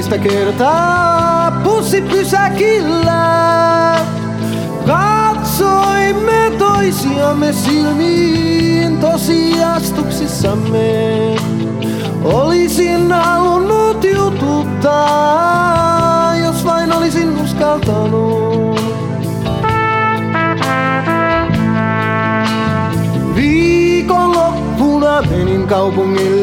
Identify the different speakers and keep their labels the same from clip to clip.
Speaker 1: ensimmäistä kertaa bussipysäkillä. Katsoimme toisiamme silmiin tosiastuksissamme. Olisin halunnut jututtaa, jos vain olisin uskaltanut. Viikonloppuna menin kaupungille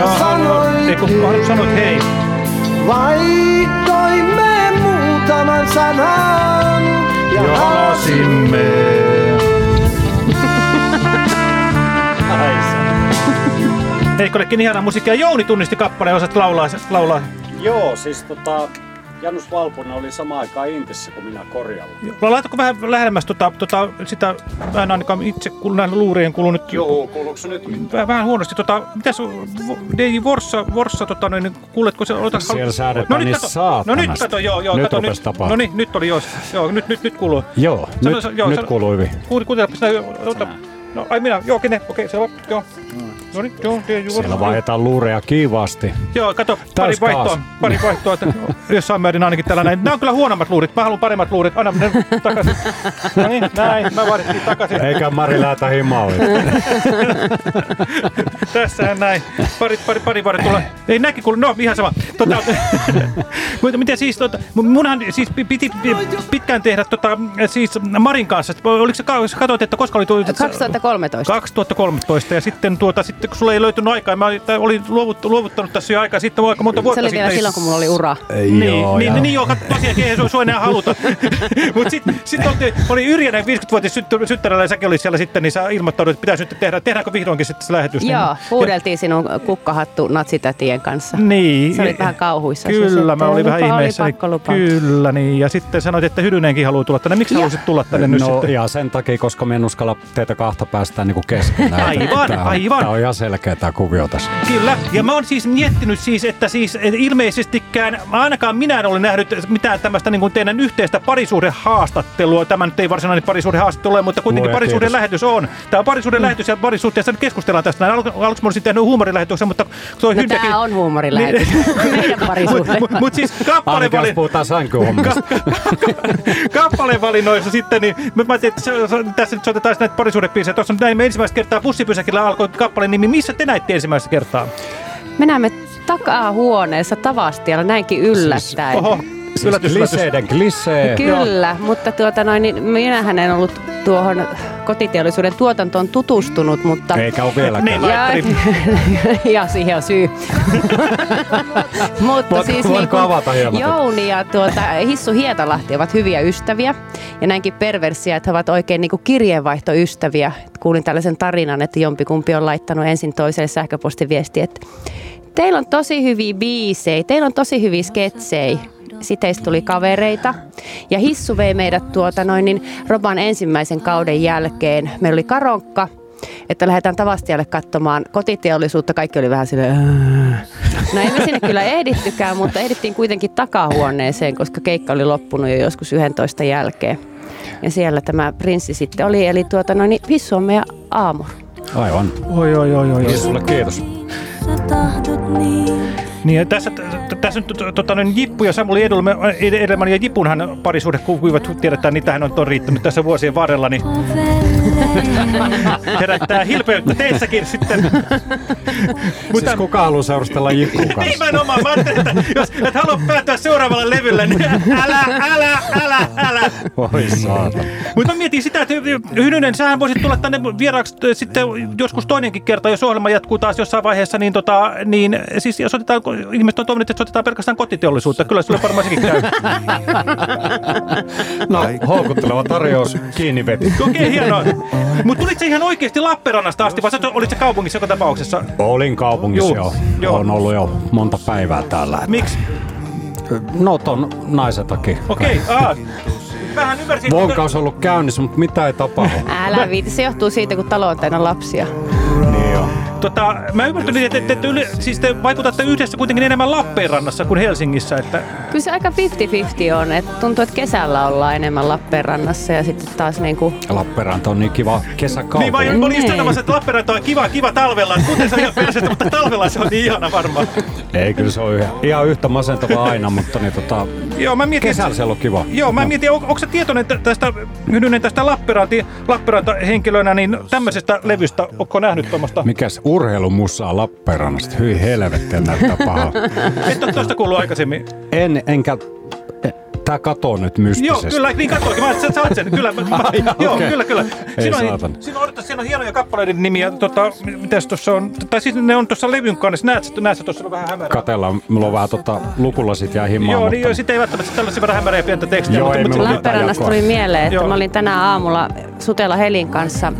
Speaker 1: ja
Speaker 2: Joo,
Speaker 1: sanoit,
Speaker 2: Ei kun sanoit hei.
Speaker 1: vaihtoimme muutaman sanan ja
Speaker 2: Ja halasimme. Eikö olekin ihanaa musiikkia? Jouni tunnisti kappaleen, osat laulaa, laulaa.
Speaker 3: Joo, siis tota, Janus Valpunen oli samaan aikaan Intissä kuin minä Korjalla.
Speaker 2: Laitatko vähän lähemmäs tota, tota, sitä, mä en ainakaan itse kuulu näin luurien kuulu nyt
Speaker 3: Joo, kuuluuko se nyt?
Speaker 2: vähän, vähän huonosti. Tota, mitäs DJ Vorssa, Vorssa tota, noin, kuuletko se? Ota,
Speaker 4: Siellä säädetään niin
Speaker 2: kato, no
Speaker 4: saatanasti.
Speaker 2: nyt kato, joo, joo,
Speaker 4: Nyt
Speaker 2: kato,
Speaker 4: rupesi tapahtumaan.
Speaker 2: No niin, nyt oli, joo, joo nyt, nyt, nyt kuuluu.
Speaker 4: Joo,
Speaker 2: Sano-
Speaker 4: nyt,
Speaker 2: joo,
Speaker 4: nyt
Speaker 2: sano-
Speaker 4: kuuluu hyvin.
Speaker 2: Kuuntele, kuuntele, sitä, ota, no ai minä, joo, okei, okei, selvä, joo. No niin, joo, DJ Vorssa.
Speaker 4: Siellä vaihdetaan luureja kiivaasti.
Speaker 2: Joo, kato, pari
Speaker 4: Täys
Speaker 2: vaihtoa, pari vaihtoa, että jossain määrin ainakin tällainen. Nämä on kyllä huonommat luurit, mä haluan paremmat luurit, anna ne takaisin. No niin, näin, mä vaadittiin takaisin.
Speaker 4: Eikä Mari lähetä himaali.
Speaker 2: Tässähän näin, pari, pari, pari vuotta tulla. Ei näkin kuulu, no ihan sama. Tota, mutta miten siis, tota, munhan siis piti pitkään tehdä tota, siis Marin kanssa, oliko se, ka- katsoit, että koska oli tullut?
Speaker 5: 2013.
Speaker 2: 2013 ja sitten, tuota, sitten kun sulla ei löytynyt aikaa, mä olin, luovut, luovuttanut tässä jo aikaa, sitten aika monta vuotta
Speaker 5: Se oli
Speaker 2: sitten.
Speaker 5: vielä silloin, kun mulla oli ura.
Speaker 2: Niin,
Speaker 4: Joo,
Speaker 2: niin,
Speaker 4: ja-
Speaker 2: niin, niin joo, tosiaan ei sua enää haluta. Mutta sitten sit oli, oli Yrjänen 50-vuotias sytty- syttärällä ja säkin olit siellä sitten, niin sä ilmoittaudut, että pitäisi nyt tehdä, tehdäänkö vihdoinkin sitten se lähetys.
Speaker 5: Joo,
Speaker 2: niin,
Speaker 5: huudeltiin sinun kukkahattu natsitätien kanssa.
Speaker 2: Niin.
Speaker 5: Sä olit vähän kauhuissa.
Speaker 2: Kyllä, mä olin vähän ihmeessä.
Speaker 5: Oli pakko lupaa.
Speaker 2: Kyllä, niin. Ja sitten sanoit, että Hydynenkin haluaa tulla tänne. Miksi
Speaker 5: Ja.
Speaker 2: haluaisit tulla tänne nyt
Speaker 4: No
Speaker 2: sitten?
Speaker 4: ja sen takia, koska me en uskalla teitä kahta päästään niinku kesken. näitä.
Speaker 2: Aivan, aivan.
Speaker 4: Ihan selkeä tää kuvio tässä.
Speaker 2: Kyllä, ja mä oon siis miettinyt siis, että siis et ilmeisestikään, ainakaan minä en ole nähnyt mitään tämmöistä niin kuin teidän yhteistä parisuhdehaastattelua. Tämä nyt ei varsinainen parisuhdehaastattelu ole, mutta kuitenkin parisuuden lähetys on. Tämä on parisuuden lähetys ja parisuhteessa nyt keskustellaan tästä. Näin. Al- aluksi mä olisin tehnyt huumorilähetyksen, mutta tuo
Speaker 5: No
Speaker 2: Hyndäkin...
Speaker 5: tää on huumorilähetys. Meidän parisuhde.
Speaker 2: Mutta mut siis kappale
Speaker 4: Ainakin jos
Speaker 2: valin...
Speaker 4: puhutaan sänkyhommista.
Speaker 2: kappaleen valinnoissa sitten, niin mä mä tässä nyt soitetaan näitä parisuhdebiisejä. Tuossa näin ensimmäistä kertaa bussipysäkillä alkoi kappaleen nimi. Missä te näitte ensimmäistä kertaa?
Speaker 5: Me näemme takahuoneessa Tavastialla näinkin yllättäen.
Speaker 2: Oho, yllätys, yllätys.
Speaker 4: Kliseiden klisee.
Speaker 5: Kyllä, mutta tuota noin, niin minähän en ollut tuohon kotiteollisuuden tuotantoon tutustunut, mutta...
Speaker 4: Eikä ole vieläkään.
Speaker 2: Niin,
Speaker 5: Ja, ja siihen on syy. Mutta
Speaker 4: Voitko-
Speaker 5: siis
Speaker 4: tätä?
Speaker 5: Jouni ja tuota, Hissu Hietalahti ovat hyviä ystäviä. Ja näinkin perversiä, että he ovat oikein niin kuin kirjeenvaihtoystäviä. Kuulin tällaisen tarinan, että jompikumpi on laittanut ensin toiselle sähköpostiviesti, että teillä on tosi hyviä biisejä, teillä on tosi hyviä sketsejä. Sitten heistä tuli kavereita ja Hissu vei meidät tuota noin niin Roban ensimmäisen kauden jälkeen. Meillä oli karonkka, että lähdetään Tavastialle katsomaan kotiteollisuutta. Kaikki oli vähän silleen... No ei me sinne kyllä ehdittykään, mutta ehdittiin kuitenkin takahuoneeseen, koska keikka oli loppunut jo joskus 11 jälkeen. Ja siellä tämä prinssi sitten oli, eli tuota, no niin, Hissu on meidän aamu.
Speaker 4: Aivan.
Speaker 2: Oi, oi, oi, oi.
Speaker 4: Kiitos sulle, kiitos.
Speaker 2: Niin, ja tässä, tässä nyt to- tota, noin Jippu ja Samuli Edelman, Edelman ja Jipunhan parisuhde kuivat, tiedetään, niitähän on, on riittänyt tässä vuosien varrella, niin herättää hilpeyttä teissäkin sitten.
Speaker 4: Siis kuka haluaa seurustella Jikkun kanssa?
Speaker 2: Nimenomaan, mä ajattelin, että jos et halua päätyä seuraavalle levylle, niin älä, älä, älä, älä.
Speaker 4: Voi saata.
Speaker 2: Mutta mä mietin sitä, että Hynynen, sähän voisit tulla tänne vieraaksi äh, sitten joskus toinenkin kerta, jos ohjelma jatkuu taas jossain vaiheessa, niin, tota, niin siis jos otetaan, ihmiset on toivonut, että soitetaan pelkästään kotiteollisuutta. Kyllä sulle varmaan sekin käy.
Speaker 4: No, houkutteleva tarjous. Kiinni veti.
Speaker 2: Okei, hienoa. Mutta tulit se ihan oikeasti Lappeenrannasta asti, vai olit se kaupungissa joka tapauksessa?
Speaker 4: Olin kaupungissa
Speaker 2: Joo,
Speaker 4: jo.
Speaker 2: joo.
Speaker 4: On ollut jo monta päivää täällä.
Speaker 2: Miksi?
Speaker 4: No ton naisen takia.
Speaker 2: Okei, aa. Vähän ymmärsin.
Speaker 4: Vonkaus on ollut käynnissä, mutta mitä ei tapahdu.
Speaker 5: Älä viiti, se johtuu siitä, kun talo on täynnä lapsia.
Speaker 4: niin.
Speaker 2: Tota, mä ymmärtänyt, että, että, että yle, siis te vaikutatte yhdessä kuitenkin enemmän Lappeenrannassa kuin Helsingissä. Että,
Speaker 5: Kyllä se aika 50-50 on, että tuntuu, että kesällä ollaan enemmän Lappeenrannassa ja sitten taas niinku...
Speaker 4: Lappeenranta on niin kiva kesäkaupunki.
Speaker 2: niin, mä, mä olin just
Speaker 5: Niin.
Speaker 2: sanomassa, että Lappeenranta on kiva, kiva talvella. Kuten se on ihan perseestä, mutta talvella se on niin ihana varmaan.
Speaker 4: Ei, kyllä se on ihan, ihan yhtä masentavaa aina, mutta niin, tota,
Speaker 2: Joo, mä mietin,
Speaker 4: kesällä siellä on kiva.
Speaker 2: Joo, mä mietin, on, onko se tietoinen tä- tästä, Hynynen tästä Lappeenranti, Lappeenranta-henkilönä, niin tämmöisestä levystä, onko nähnyt tuommoista?
Speaker 4: Mikäs urheilumusaa Lappeenrannasta? Hyi helvetti, näyttää pahaa.
Speaker 2: Et ole tuosta kuullut aikaisemmin.
Speaker 4: En, enkä... Tää katoo nyt
Speaker 2: Joo,
Speaker 4: mystisesti.
Speaker 2: kyllä, niin katsoinkin. Mä, sä, sä oot sen, kyllä. Mä, mä,
Speaker 4: Ai,
Speaker 2: joo,
Speaker 4: okei.
Speaker 2: kyllä, kyllä.
Speaker 4: Ei
Speaker 2: Siinä on, siinä on, siinä on hienoja kappaleiden nimiä. Tota, mitäs tuossa on? Tai siis ne on tuossa levyn kannessa. Näet, sä- näet sä tuossa on vähän hämärää.
Speaker 4: Katellaan, mulla on vähän tota, lukulasit jää himaan.
Speaker 2: Joo,
Speaker 4: mutta...
Speaker 2: niin, joo, sitten ei välttämättä tällaisia vähän hämärää ja pientä tekstiä.
Speaker 4: Joo,
Speaker 2: mutta,
Speaker 4: ei
Speaker 2: mutta,
Speaker 5: Lappeenrannasta
Speaker 4: jakoa.
Speaker 5: tuli mieleen, että
Speaker 2: Joo.
Speaker 5: mä olin tänään aamulla Sutella Helin kanssa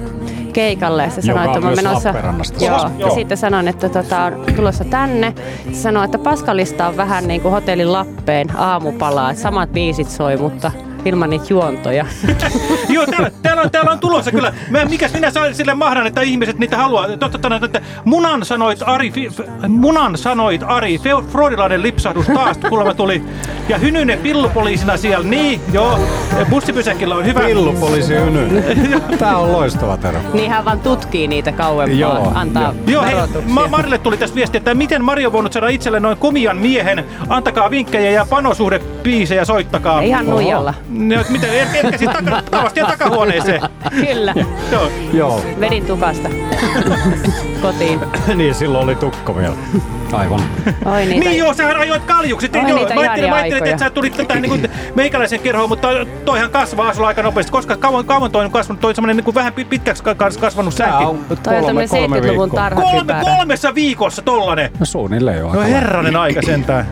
Speaker 5: keikalle ja se sanoi, että
Speaker 4: on
Speaker 5: menossa... Joo,
Speaker 2: Joo.
Speaker 5: ja sitten sanoin, että tota, on tulossa tänne. Se sanoi, että Paskalista on vähän niin kuin hotellin Lappeen aamupalaa, samat biisit soi, mutta ilman niitä juontoja.
Speaker 2: Joo, täällä, täällä, on, täällä on tulossa kyllä. Mä, mikäs minä saan sille mahdan, että ihmiset niitä haluaa. Totta, totta, että munan sanoit Ari, fi, f, munan sanoit Ari, fe, freudilainen lipsahdus taas kuulemma tuli. Ja Hynynen pillupoliisina siellä, niin, joo. Bussipysäkillä on hyvä.
Speaker 4: Pillupoliisi Yny. Tää on loistava terve.
Speaker 5: Niin hän vaan tutkii niitä kauempaa,
Speaker 4: Joo,
Speaker 5: antaa
Speaker 2: Joo, hei. Ma- Marille tuli tästä viesti, että miten Mari on voinut saada itselle noin komian miehen. Antakaa vinkkejä ja panosuhdebiisejä soittakaa.
Speaker 5: Ihan nuijalla.
Speaker 2: No, miten, ehkä siis taka, tavasti takahuoneeseen.
Speaker 5: Kyllä,
Speaker 2: Joo.
Speaker 4: Joo,
Speaker 5: vedin tukasta kotiin.
Speaker 4: niin silloin oli tukko vielä. Aivan.
Speaker 5: Oi niitä.
Speaker 2: Niin joo, sähän ajoit kaljukset.
Speaker 5: Oi
Speaker 2: joo,
Speaker 5: niitä
Speaker 2: mä ajattelin, mä ajattelin että sä tulit tähän niin kuin meikäläisen kerhoon, mutta toihan kasvaa sulla aika nopeasti. Koska kauan, kauan toi on kasvanut, toi on semmoinen niin kuin vähän pi- pitkäksi ka- kas- kasvanut
Speaker 4: Tää
Speaker 2: säkki.
Speaker 4: on
Speaker 5: on tämmönen 70-luvun
Speaker 2: Kolme, kolmessa viikossa tollanen.
Speaker 4: No suunnilleen jo.
Speaker 2: No
Speaker 4: aika
Speaker 2: herranen aika sentään.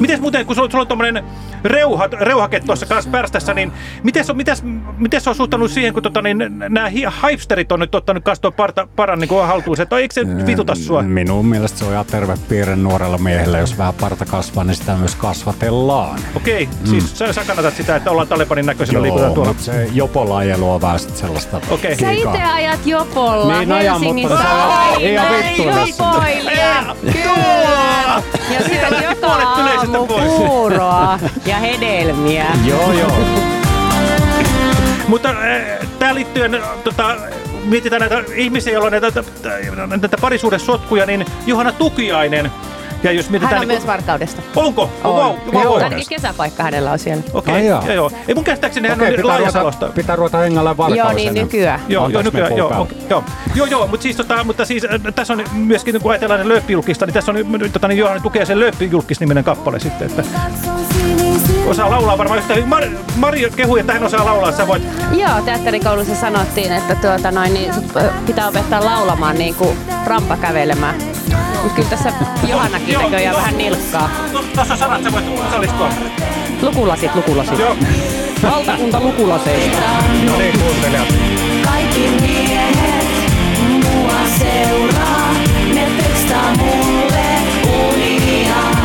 Speaker 2: Mites muuten, kun sulla, sulla on tommonen reuha, reuhake tuossa kanssa pärstässä, niin mites, on, mites, mites on suhtanut siihen, kun tota, niin, nämä hypsterit on nyt ottanut kastoa parta, paran niin haltuun, että eikö se vituta sua?
Speaker 4: Minun mielestä se on ihan terve piirre nuorella miehellä. Jos vähän parta kasvaa, niin sitä myös kasvatellaan.
Speaker 2: Okei, siis sä, sä kannatat sitä, että ollaan Talebanin näköisenä liikutaan tuolla.
Speaker 4: mutta se jopolajelu on vähän sit sellaista.
Speaker 2: Okei.
Speaker 5: Sä itse ajat jopolla
Speaker 4: Niin ajan,
Speaker 5: Helsingissä.
Speaker 4: mutta se on
Speaker 5: Aina
Speaker 4: ihan vittuinen.
Speaker 5: jopoilija. Kyllä. Ja syöt joka aamu puuroa ja hedelmiä.
Speaker 4: Joo, joo.
Speaker 2: Mutta äh, tähän liittyen äh, tota, mietitään näitä ihmisiä, joilla on näitä, näitä, näitä parisuudessotkuja, niin Johanna Tukiainen. Ja jos mietitään...
Speaker 5: Hän on
Speaker 2: niin
Speaker 5: myös varkaudesta.
Speaker 2: Onko?
Speaker 5: On.
Speaker 2: Wow, wow,
Speaker 4: Joo.
Speaker 2: wow.
Speaker 5: Ainakin kesäpaikka hänellä on siellä.
Speaker 2: Okei,
Speaker 4: jaa.
Speaker 2: joo, joo. Ei mun käsittääkseni hän
Speaker 4: Okei,
Speaker 2: on
Speaker 4: pitää ruveta, pitää ruveta hengällä varkaus
Speaker 5: Joo, niin nykyään.
Speaker 2: Joo, joo, nykyään, joo, okay, joo, joo, joo, mutta siis tota, mutta siis äh, tässä on myöskin kun ajatellaan lööppijulkista, niin tässä on nyt tota, niin Johanna tukee sen lööppijulkis-niminen kappale sitten, että osaa laulaa varmaan yhtä hyvin. Mar Mari kehui, että hän osaa laulaa, sä voit,
Speaker 5: Joo, teatterikoulussa sanottiin, että tuota noin, niin ö, pitää opettaa laulamaan niin kuin rampa kävelemään. Mut kyllä tässä Johannakin
Speaker 2: Joo,
Speaker 5: näköjään
Speaker 2: joo.
Speaker 5: vähän nilkkaa.
Speaker 2: No, Tuossa on sanat, sä voit osallistua.
Speaker 5: Lukulasit, lukulasit.
Speaker 2: Joo.
Speaker 5: Valtakunta lukulaseista.
Speaker 2: No niin, kuuntelijat.
Speaker 6: Kaikki miehet mua seuraa, ne tekstaa mulle uniaan.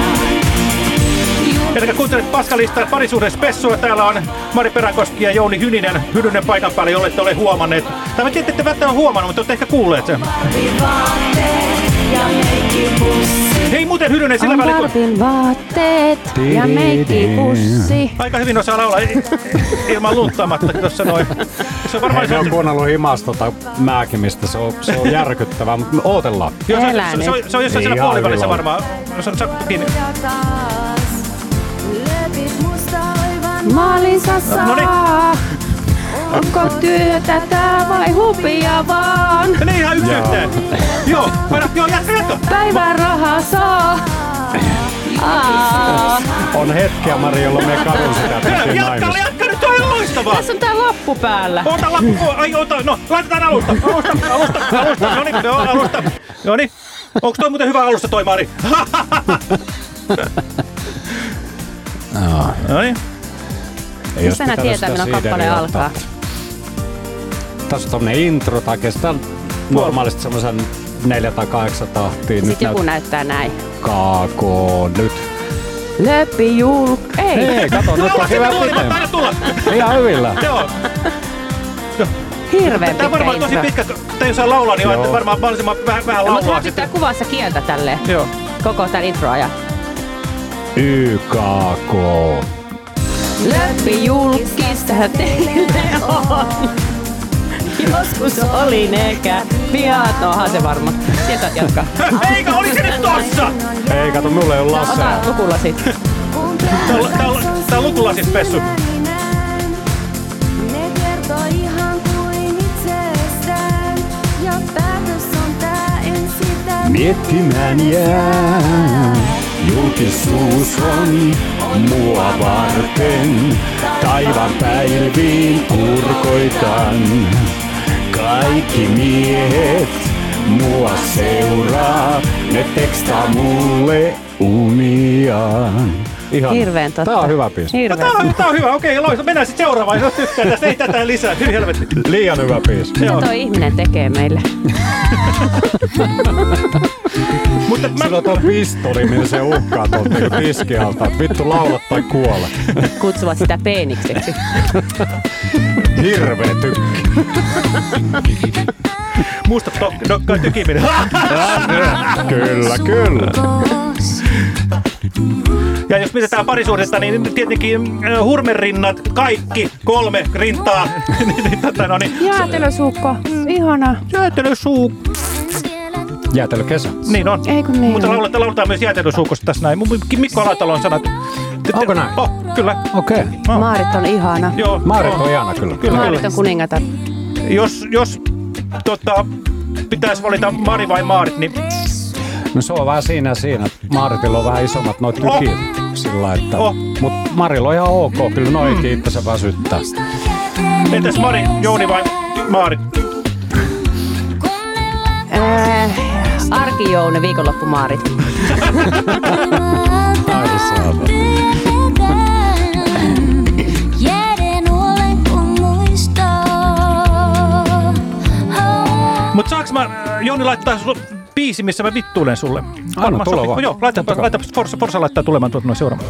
Speaker 2: Eli kuuntelet Paskalista parisuuden spessua. Täällä on Mari Peränkoski ja Jouni Hyninen, Hynynen paikan päällä, jolle te ole huomanneet. Tai mä tiedän, että ette välttämättä huomannut, mutta olette ehkä kuulleet sen.
Speaker 6: Vaatteet ja meikkipussi.
Speaker 2: Hei muuten Hynynen, sillä
Speaker 5: On
Speaker 2: välin kun
Speaker 5: vaatteet ja meikkipussi.
Speaker 2: aika hyvin osaa laulaa ilman lunttaamatta tuossa noin. Se on varmaan
Speaker 4: Hei, on
Speaker 2: se,
Speaker 4: kuunnellut himasta tota määkimistä, se on, se on järkyttävää, mutta me ootellaan.
Speaker 2: Joo, se, se, se, on- se on jossain siellä puolivälissä varmaan. Se on
Speaker 6: taas lööpit musta aivan
Speaker 5: Maalinsa
Speaker 2: No niin.
Speaker 5: Onko työtä tää vai hupia vaan?
Speaker 2: Ja ne ihan yksi yhteen. Joo, aina, joo, jatka, jatka.
Speaker 5: Päivän rahaa saa. Aa.
Speaker 4: On hetkiä, Mari, jolloin me kadun sitä, mentiin
Speaker 2: Jatka, jatka, nyt on loistavaa.
Speaker 5: Tässä on tää lappu päällä.
Speaker 2: Ota lappu, po- ai ota, no, laitetaan alusta, alusta, alusta, alusta, no niin, joo, alusta, no niin. Onks toi muuten hyvä alusta toi, Mari? No niin.
Speaker 4: Ei olisi
Speaker 5: nää tietää, milloin
Speaker 4: siideriä
Speaker 5: kappale
Speaker 4: ottaa.
Speaker 5: alkaa?
Speaker 4: Tässä on tommonen intro, tai kestää normaalisti semmoisen neljä tai kahdeksan tahtia. Nyt
Speaker 5: Sitten joku näyttää näin.
Speaker 4: näyttääkö nyt?
Speaker 5: Löppi julk... Ei.
Speaker 4: Ei, kato, nyt on hyvä pitää.
Speaker 2: tulla.
Speaker 4: Ihan hyvillä.
Speaker 2: Joo.
Speaker 5: Hirveän
Speaker 2: Tää on varmaan tosi pitkä, sitä ei osaa laulaa, niin
Speaker 4: Joo.
Speaker 2: Varmaan mahdollisimman vähän, vähän
Speaker 5: Mutta
Speaker 2: laulaa
Speaker 5: hän pitää kuvassa kieltä tälleen
Speaker 2: Joo.
Speaker 5: koko tämän introajan.
Speaker 4: YKK.
Speaker 5: Läppi julkista teille on. Joskus oli nekä. Viat, nohan se varma. Sieltä jatkaa.
Speaker 2: Eikä, oli se nyt tossa!
Speaker 4: Ei, kato, mulla ei ole
Speaker 5: Ota
Speaker 4: laseja.
Speaker 5: lukulasit.
Speaker 2: Tää on- tää on- tää on lukulasis pessu.
Speaker 4: Miettimään jää. Julkisuus on mua varten. Taivaan päiviin kurkoitan. Kaikki miehet mua seuraa. Ne tekstaa mulle uniaan. Ihan.
Speaker 5: Hirveän totta.
Speaker 4: Tää on hyvä biisi.
Speaker 2: No, tää, on, tää on hyvä, okei, loista. Mennään sitten seuraavaan, jos tykkää tästä. Ei tätä lisää, hyi helvetti.
Speaker 4: Liian hyvä biisi.
Speaker 5: Mitä toi ihminen tekee meille?
Speaker 2: Mutta mä,
Speaker 4: Sillä on tuo pistoli, millä se uhkaa tuolta niinku tiskialta, että vittu laula tai kuole.
Speaker 5: Kutsuvat sitä peenikseksi.
Speaker 4: Hirveä tykki.
Speaker 2: musta tok- dokkaa tykiminen.
Speaker 4: Kyllä, kyllä.
Speaker 2: Ja jos mietitään parisuhdetta, niin tietenkin äh, hurmerinnat, kaikki kolme rintaa. niin, niin, tota, no niin.
Speaker 5: Jäätelösuukko. Ihana.
Speaker 2: Jäätelösuu.
Speaker 4: Jäätelö kesä.
Speaker 2: Niin on.
Speaker 5: Ei kun niin
Speaker 2: Mutta
Speaker 5: on.
Speaker 2: lauletaan, lauletaan myös jäätelösuukosta tässä näin. Mikko Alatalon sanat.
Speaker 4: Onko näin?
Speaker 2: Oh, kyllä.
Speaker 4: Okei. Okay.
Speaker 2: Oh.
Speaker 5: Maarit on ihana.
Speaker 2: Joo.
Speaker 4: Maarit on ihana kyllä.
Speaker 2: Kyllä,
Speaker 5: Maarit
Speaker 2: kyllä.
Speaker 5: on kuningatar.
Speaker 2: Jos, jos tota, pitäisi valita Mari vai Maarit, niin
Speaker 4: No se on vähän siinä siinä. että Maaritilla on vähän isommat noit tykit. Sillä että,
Speaker 2: Oh.
Speaker 4: mut Marilla on ihan ok. Kyllä noikin itsensä väsyttää.
Speaker 2: entäs Mari, Jouni vai Maarit?
Speaker 5: Äh, Arkijoune, viikonloppumaarit.
Speaker 4: Ai saata.
Speaker 6: Jääden olen kun muistaa.
Speaker 2: Mut saaks mä, Jouni, laittaa sulle biisi, missä mä vittuilen sulle?
Speaker 4: Tule
Speaker 2: sopii.
Speaker 4: vaan.
Speaker 2: Joo, laita,
Speaker 4: kai.
Speaker 2: laita Forsa, Forsa laittaa tulemaan tuota noin seuraamaan.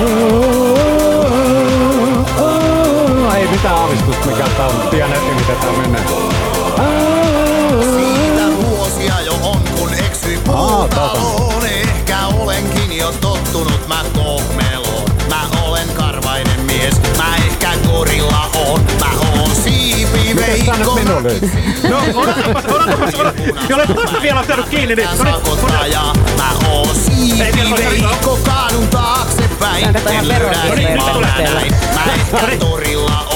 Speaker 4: Ei mitään aavistusta mikä tää on. Tiedän heti miten tää menee.
Speaker 7: Siitä vuosia jo on, kun
Speaker 4: täältä.
Speaker 7: puutaloon. Ehkä olenkin jo tottunut mä kohmeloon. Mä olen karvainen mies, mä ehkä gorilla on. Mä oon siipi
Speaker 4: Miten tää nyt?
Speaker 2: No, odotapas, odotapas, odotapas. Ja olet vasta vielä ottanut kiinni, niin... No niin,
Speaker 7: Sakottaja, mä oon siipi veikko, kaadun taaksepäin.
Speaker 5: On
Speaker 7: En löydä mä
Speaker 5: perusteella.
Speaker 7: näin. Mä ehkä torilla on,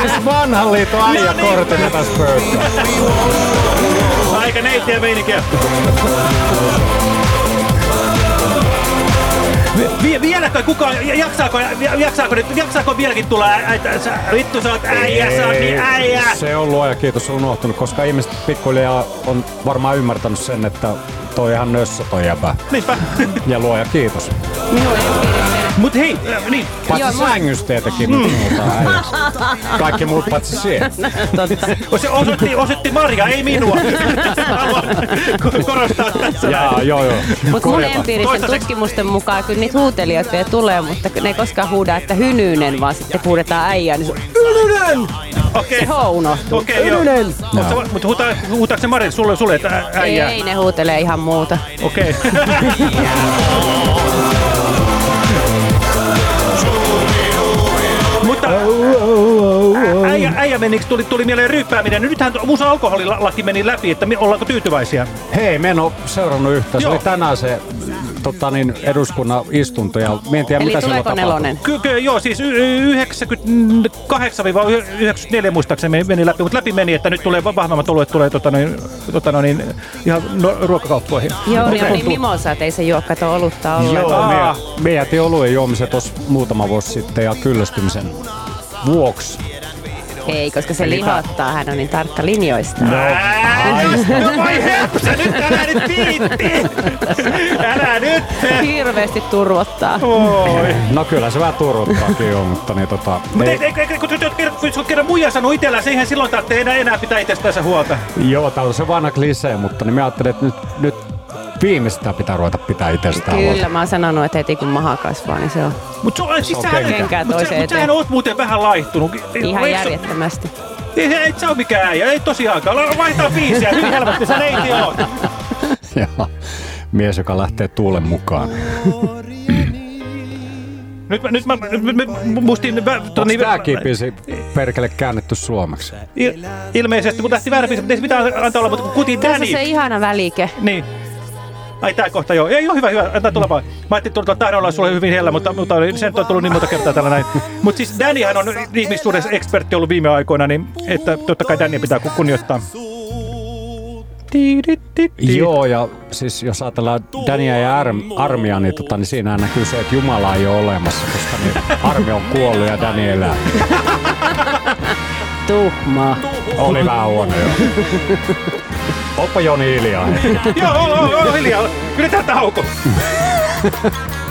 Speaker 4: Siis vanhan liiton äijä korttina tässä pöytää.
Speaker 2: Aika neittiä meininkiä. Vi- vieläkö kukaan, jaksaako, jaksaako, nyt, jaksaako vieläkin tulla äitä, sä, vittu sä oot äijä, sä oot niin äijä.
Speaker 4: Se on luoja kiitos unohtunut, koska ihmiset pikkuhiljaa on varmaan ymmärtänyt sen, että toi ihan nössö toi jäpä.
Speaker 2: Niinpä.
Speaker 4: Ja luoja kiitos.
Speaker 5: Minun empiirisen.
Speaker 2: Mut hei, äh, niin.
Speaker 4: Paitsi
Speaker 5: Joo,
Speaker 4: tietenkin mm. äijäksi. Kaikki muut paitsi siihen.
Speaker 5: Totta.
Speaker 2: Se osoitti, osoitti Maria, ei minua. Haluan korostaa tässä.
Speaker 4: Jaa, joo joo.
Speaker 5: Mutta mun empiirisen
Speaker 2: Toistaiseksi.
Speaker 5: tutkimusten mukaan kyllä niitä huutelijoita vielä tulee, mutta ne ei koskaan huuda, että hynynen, vaan sitten huudetaan äijää, niin se on Ylynen!
Speaker 2: Okei.
Speaker 5: Se ho unohtuu.
Speaker 2: Okei, joo.
Speaker 5: Ylynen!
Speaker 2: Mutta mut huutaa, huutaako se Mari sulle, sulle että äijää?
Speaker 5: Ei, ne huutelee ihan muuta.
Speaker 2: Okei. Mutta äijä, äijä meni, tuli, tuli mieleen ryyppääminen. Nythän musa alkoholilaki meni läpi, että me- ollaanko tyytyväisiä?
Speaker 4: Hei, me en ole seurannut yhtään. Se oli tänään se tota niin, eduskunnan istunto ja mä en tiedä
Speaker 5: Eli
Speaker 4: mitä silloin tapahtui.
Speaker 5: nelonen?
Speaker 2: Ky- ky- joo, siis y- 98-94 muistaakseni meni- meni läpi, mutta läpi meni, että nyt tulee va- vahvemmat oluet tulee tota, noin, tota, noin, ihan no, ruokakauppoihin.
Speaker 5: Joo, niin niin mimosa, että ei se juo kato olutta ollenkaan.
Speaker 4: Joo, me, me jätin oluen juomisen tuossa muutama vuosi sitten ja kyllästymisen vuoksi.
Speaker 5: Ei, koska se lihottaa, hän on niin tarkka linjoista.
Speaker 2: No, no vai hepsä, nyt älä nyt viitti! Älä nyt!
Speaker 5: Hirveästi turvottaa.
Speaker 2: Oi.
Speaker 4: No kyllä se vähän turvottaakin jo, mutta niin tota...
Speaker 2: Mutta
Speaker 4: ei-
Speaker 2: ei, ei, ei, kun kerran muija sanoo itsellään, se eihän silloin tarvitse enää, enää pitää itsestänsä huolta.
Speaker 4: Joo, tää on se vanha klisee, mutta niin mä ajattelin, että nyt, nyt Viimeistään pitää ruveta pitää itsestään
Speaker 5: Kyllä,
Speaker 4: huolta.
Speaker 5: mä oon sanonut, että heti kun maha kasvaa, niin se on
Speaker 2: Mut, se on, siis
Speaker 4: on
Speaker 2: sä,
Speaker 4: kenkä.
Speaker 5: Kenkää
Speaker 2: mut, sä,
Speaker 5: toiseen
Speaker 2: mut sähän
Speaker 5: eteen.
Speaker 2: oot muuten vähän laihtunut.
Speaker 5: ihan
Speaker 2: Eikö se-
Speaker 5: järjettömästi.
Speaker 2: Ei, ei, sä oo mikään äijä, ei tosiaankaan. Vaihtaa biisiä, hyvin helposti, sä neiti oot.
Speaker 4: Joo. Mies, joka lähtee tuulen mukaan.
Speaker 2: Nyt, mä- nyt mä, nyt, mä- mustin... Mä,
Speaker 4: Onko
Speaker 2: toni,
Speaker 4: tääkin biisi perkele käännetty suomeksi?
Speaker 2: il, ilmeisesti, mutta lähti väärä biisi, mutta ei se mitään antaa olla, mutta kuti
Speaker 5: Tässä
Speaker 2: Danny.
Speaker 5: on se ihana välike.
Speaker 2: Niin. Ai tää kohta joo. Ei oo hyvä, hyvä. Antaa tulla vaan. Mä ajattelin, että tahdon olla sulle hyvin hellä, mutta, mutta sen on tullut niin monta kertaa tällä näin. Mutta siis Dannyhän on ihmissuudessa ekspertti ollut viime aikoina, niin että totta kai Danny pitää ku- kunnioittaa.
Speaker 4: Joo, ja siis jos ajatellaan Dania ja Arm, Armia, niin, tota, niin siinä näkyy se, että Jumala ei ole olemassa, koska niin Armi on kuollut ja Dani elää.
Speaker 5: Tuhmaa.
Speaker 4: Oli vähän huono jo. Oppa Joni hiljaa
Speaker 2: joo, joo, joo, hiljaa. Pidetään tauko.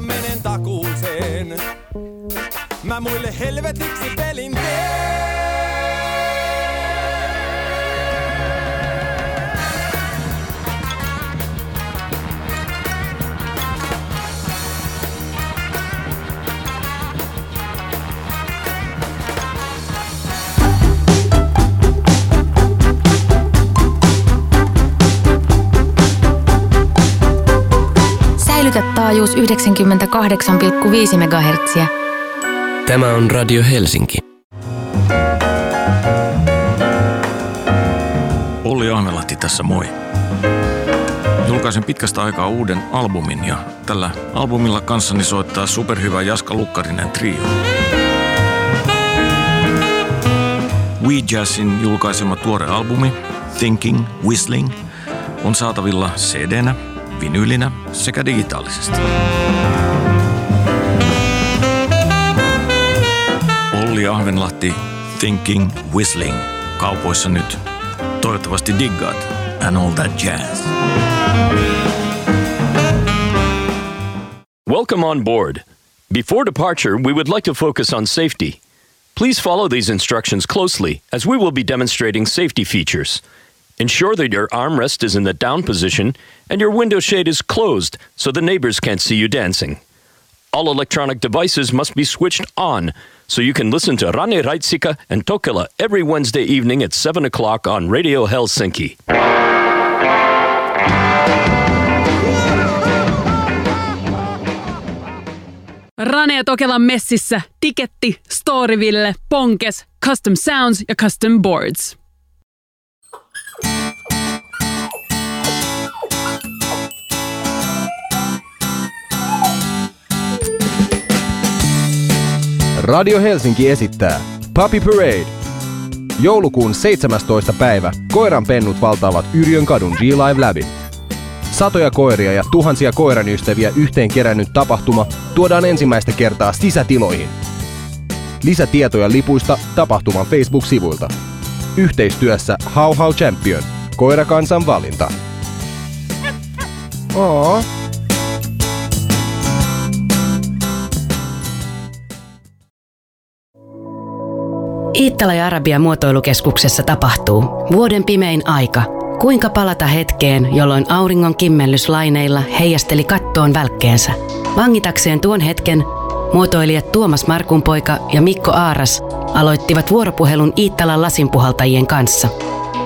Speaker 1: menen takuuseen. Mä muille helvetiksi
Speaker 8: taajuus 98,5 MHz.
Speaker 9: Tämä on Radio Helsinki.
Speaker 10: Olli Ahmelahti tässä moi. Julkaisen pitkästä aikaa uuden albumin ja tällä albumilla kanssani soittaa superhyvä Jaska Lukkarinen trio. We Jazzin julkaisema tuore albumi Thinking Whistling on saatavilla CD-nä, vinyylinä sekä digitaalisesti. Olli Ahvenlahti Thinking Whistling kaupoissa nyt. Toivottavasti diggaat and all that jazz.
Speaker 9: Welcome on board. Before departure, we would like to focus on safety. Please follow these instructions closely as we will be demonstrating safety features. Ensure that your armrest is in the down position and your window shade is closed so the neighbors can't see you dancing. All electronic devices must be switched on so you can listen to Rane Raitsika and Tokela every Wednesday evening at 7 o'clock on Radio Helsinki.
Speaker 11: Rane ja Tokelan messissä, Tiketti, Storyville, Ponkes, Custom Sounds ja Custom Boards.
Speaker 12: Radio Helsinki esittää Puppy Parade. Joulukuun 17. päivä koiran pennut valtaavat Yrjön kadun G-Live läpi. Satoja koiria ja tuhansia koiran ystäviä yhteen kerännyt tapahtuma tuodaan ensimmäistä kertaa sisätiloihin. Lisätietoja lipuista tapahtuman Facebook-sivuilta. Yhteistyössä How How Champion, koirakansan valinta. Oo.
Speaker 13: Iittala ja Arabia muotoilukeskuksessa tapahtuu vuoden pimein aika. Kuinka palata hetkeen, jolloin auringon kimmellys laineilla heijasteli kattoon välkkeensä. Vangitakseen tuon hetken muotoilijat Tuomas Markunpoika ja Mikko Aaras aloittivat vuoropuhelun Iittalan lasinpuhaltajien kanssa.